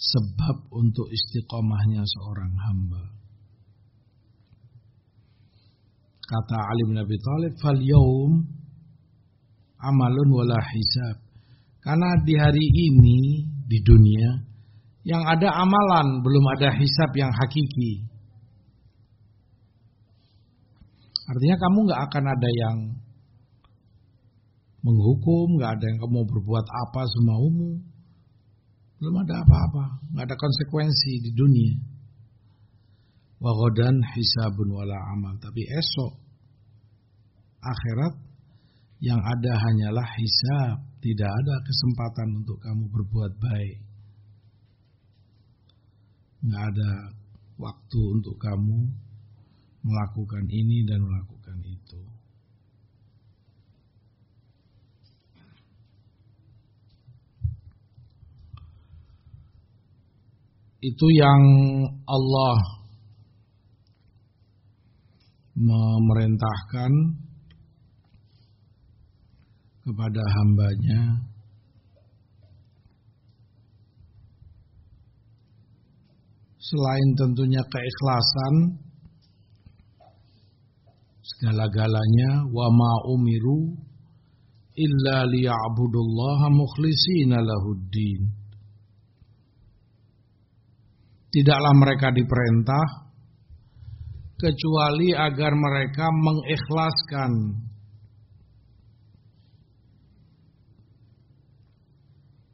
sebab untuk istiqomahnya seorang hamba. Kata Ali bin Abi Thalib, "Fal yaum amalun wala hisab." Karena di hari ini di dunia yang ada amalan, belum ada hisab yang hakiki. Artinya kamu nggak akan ada yang menghukum, nggak ada yang kamu berbuat apa semaumu. Belum ada apa-apa, nggak ada konsekuensi di dunia. Wagodan hisabun wala amal. Tapi esok akhirat yang ada hanyalah hisab. Tidak ada kesempatan untuk kamu berbuat baik. Nggak ada waktu untuk kamu melakukan ini dan melakukan itu. itu yang Allah memerintahkan kepada hambanya selain tentunya keikhlasan segala-galanya wa ma umiru illa liya'budullaha mukhlishina lahuddin Tidaklah mereka diperintah kecuali agar mereka mengikhlaskan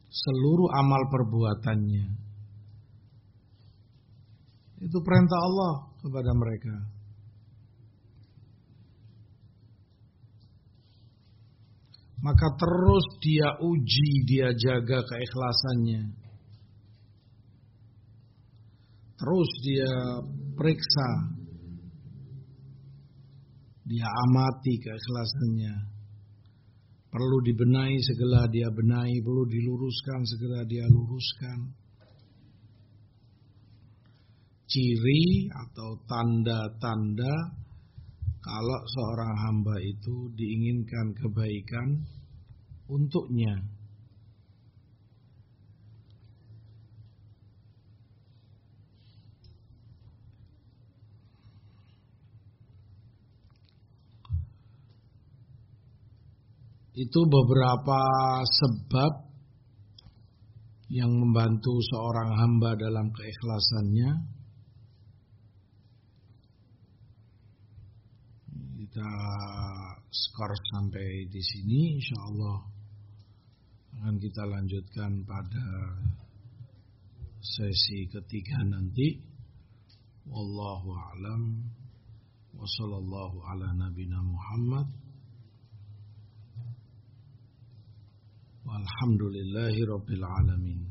seluruh amal perbuatannya. Itu perintah Allah kepada mereka. Maka terus dia uji, dia jaga keikhlasannya. Terus dia periksa. Dia amati keikhlasannya. Perlu dibenahi segala dia benahi, perlu diluruskan segala dia luruskan. Ciri atau tanda-tanda kalau seorang hamba itu diinginkan kebaikan untuknya. itu beberapa sebab yang membantu seorang hamba dalam keikhlasannya. Kita skor sampai di sini, insya Allah akan kita lanjutkan pada sesi ketiga nanti. Wallahu a'lam. Wassallallahu ala nabina Muhammad. Walhamdulillahi Rabbil Alamin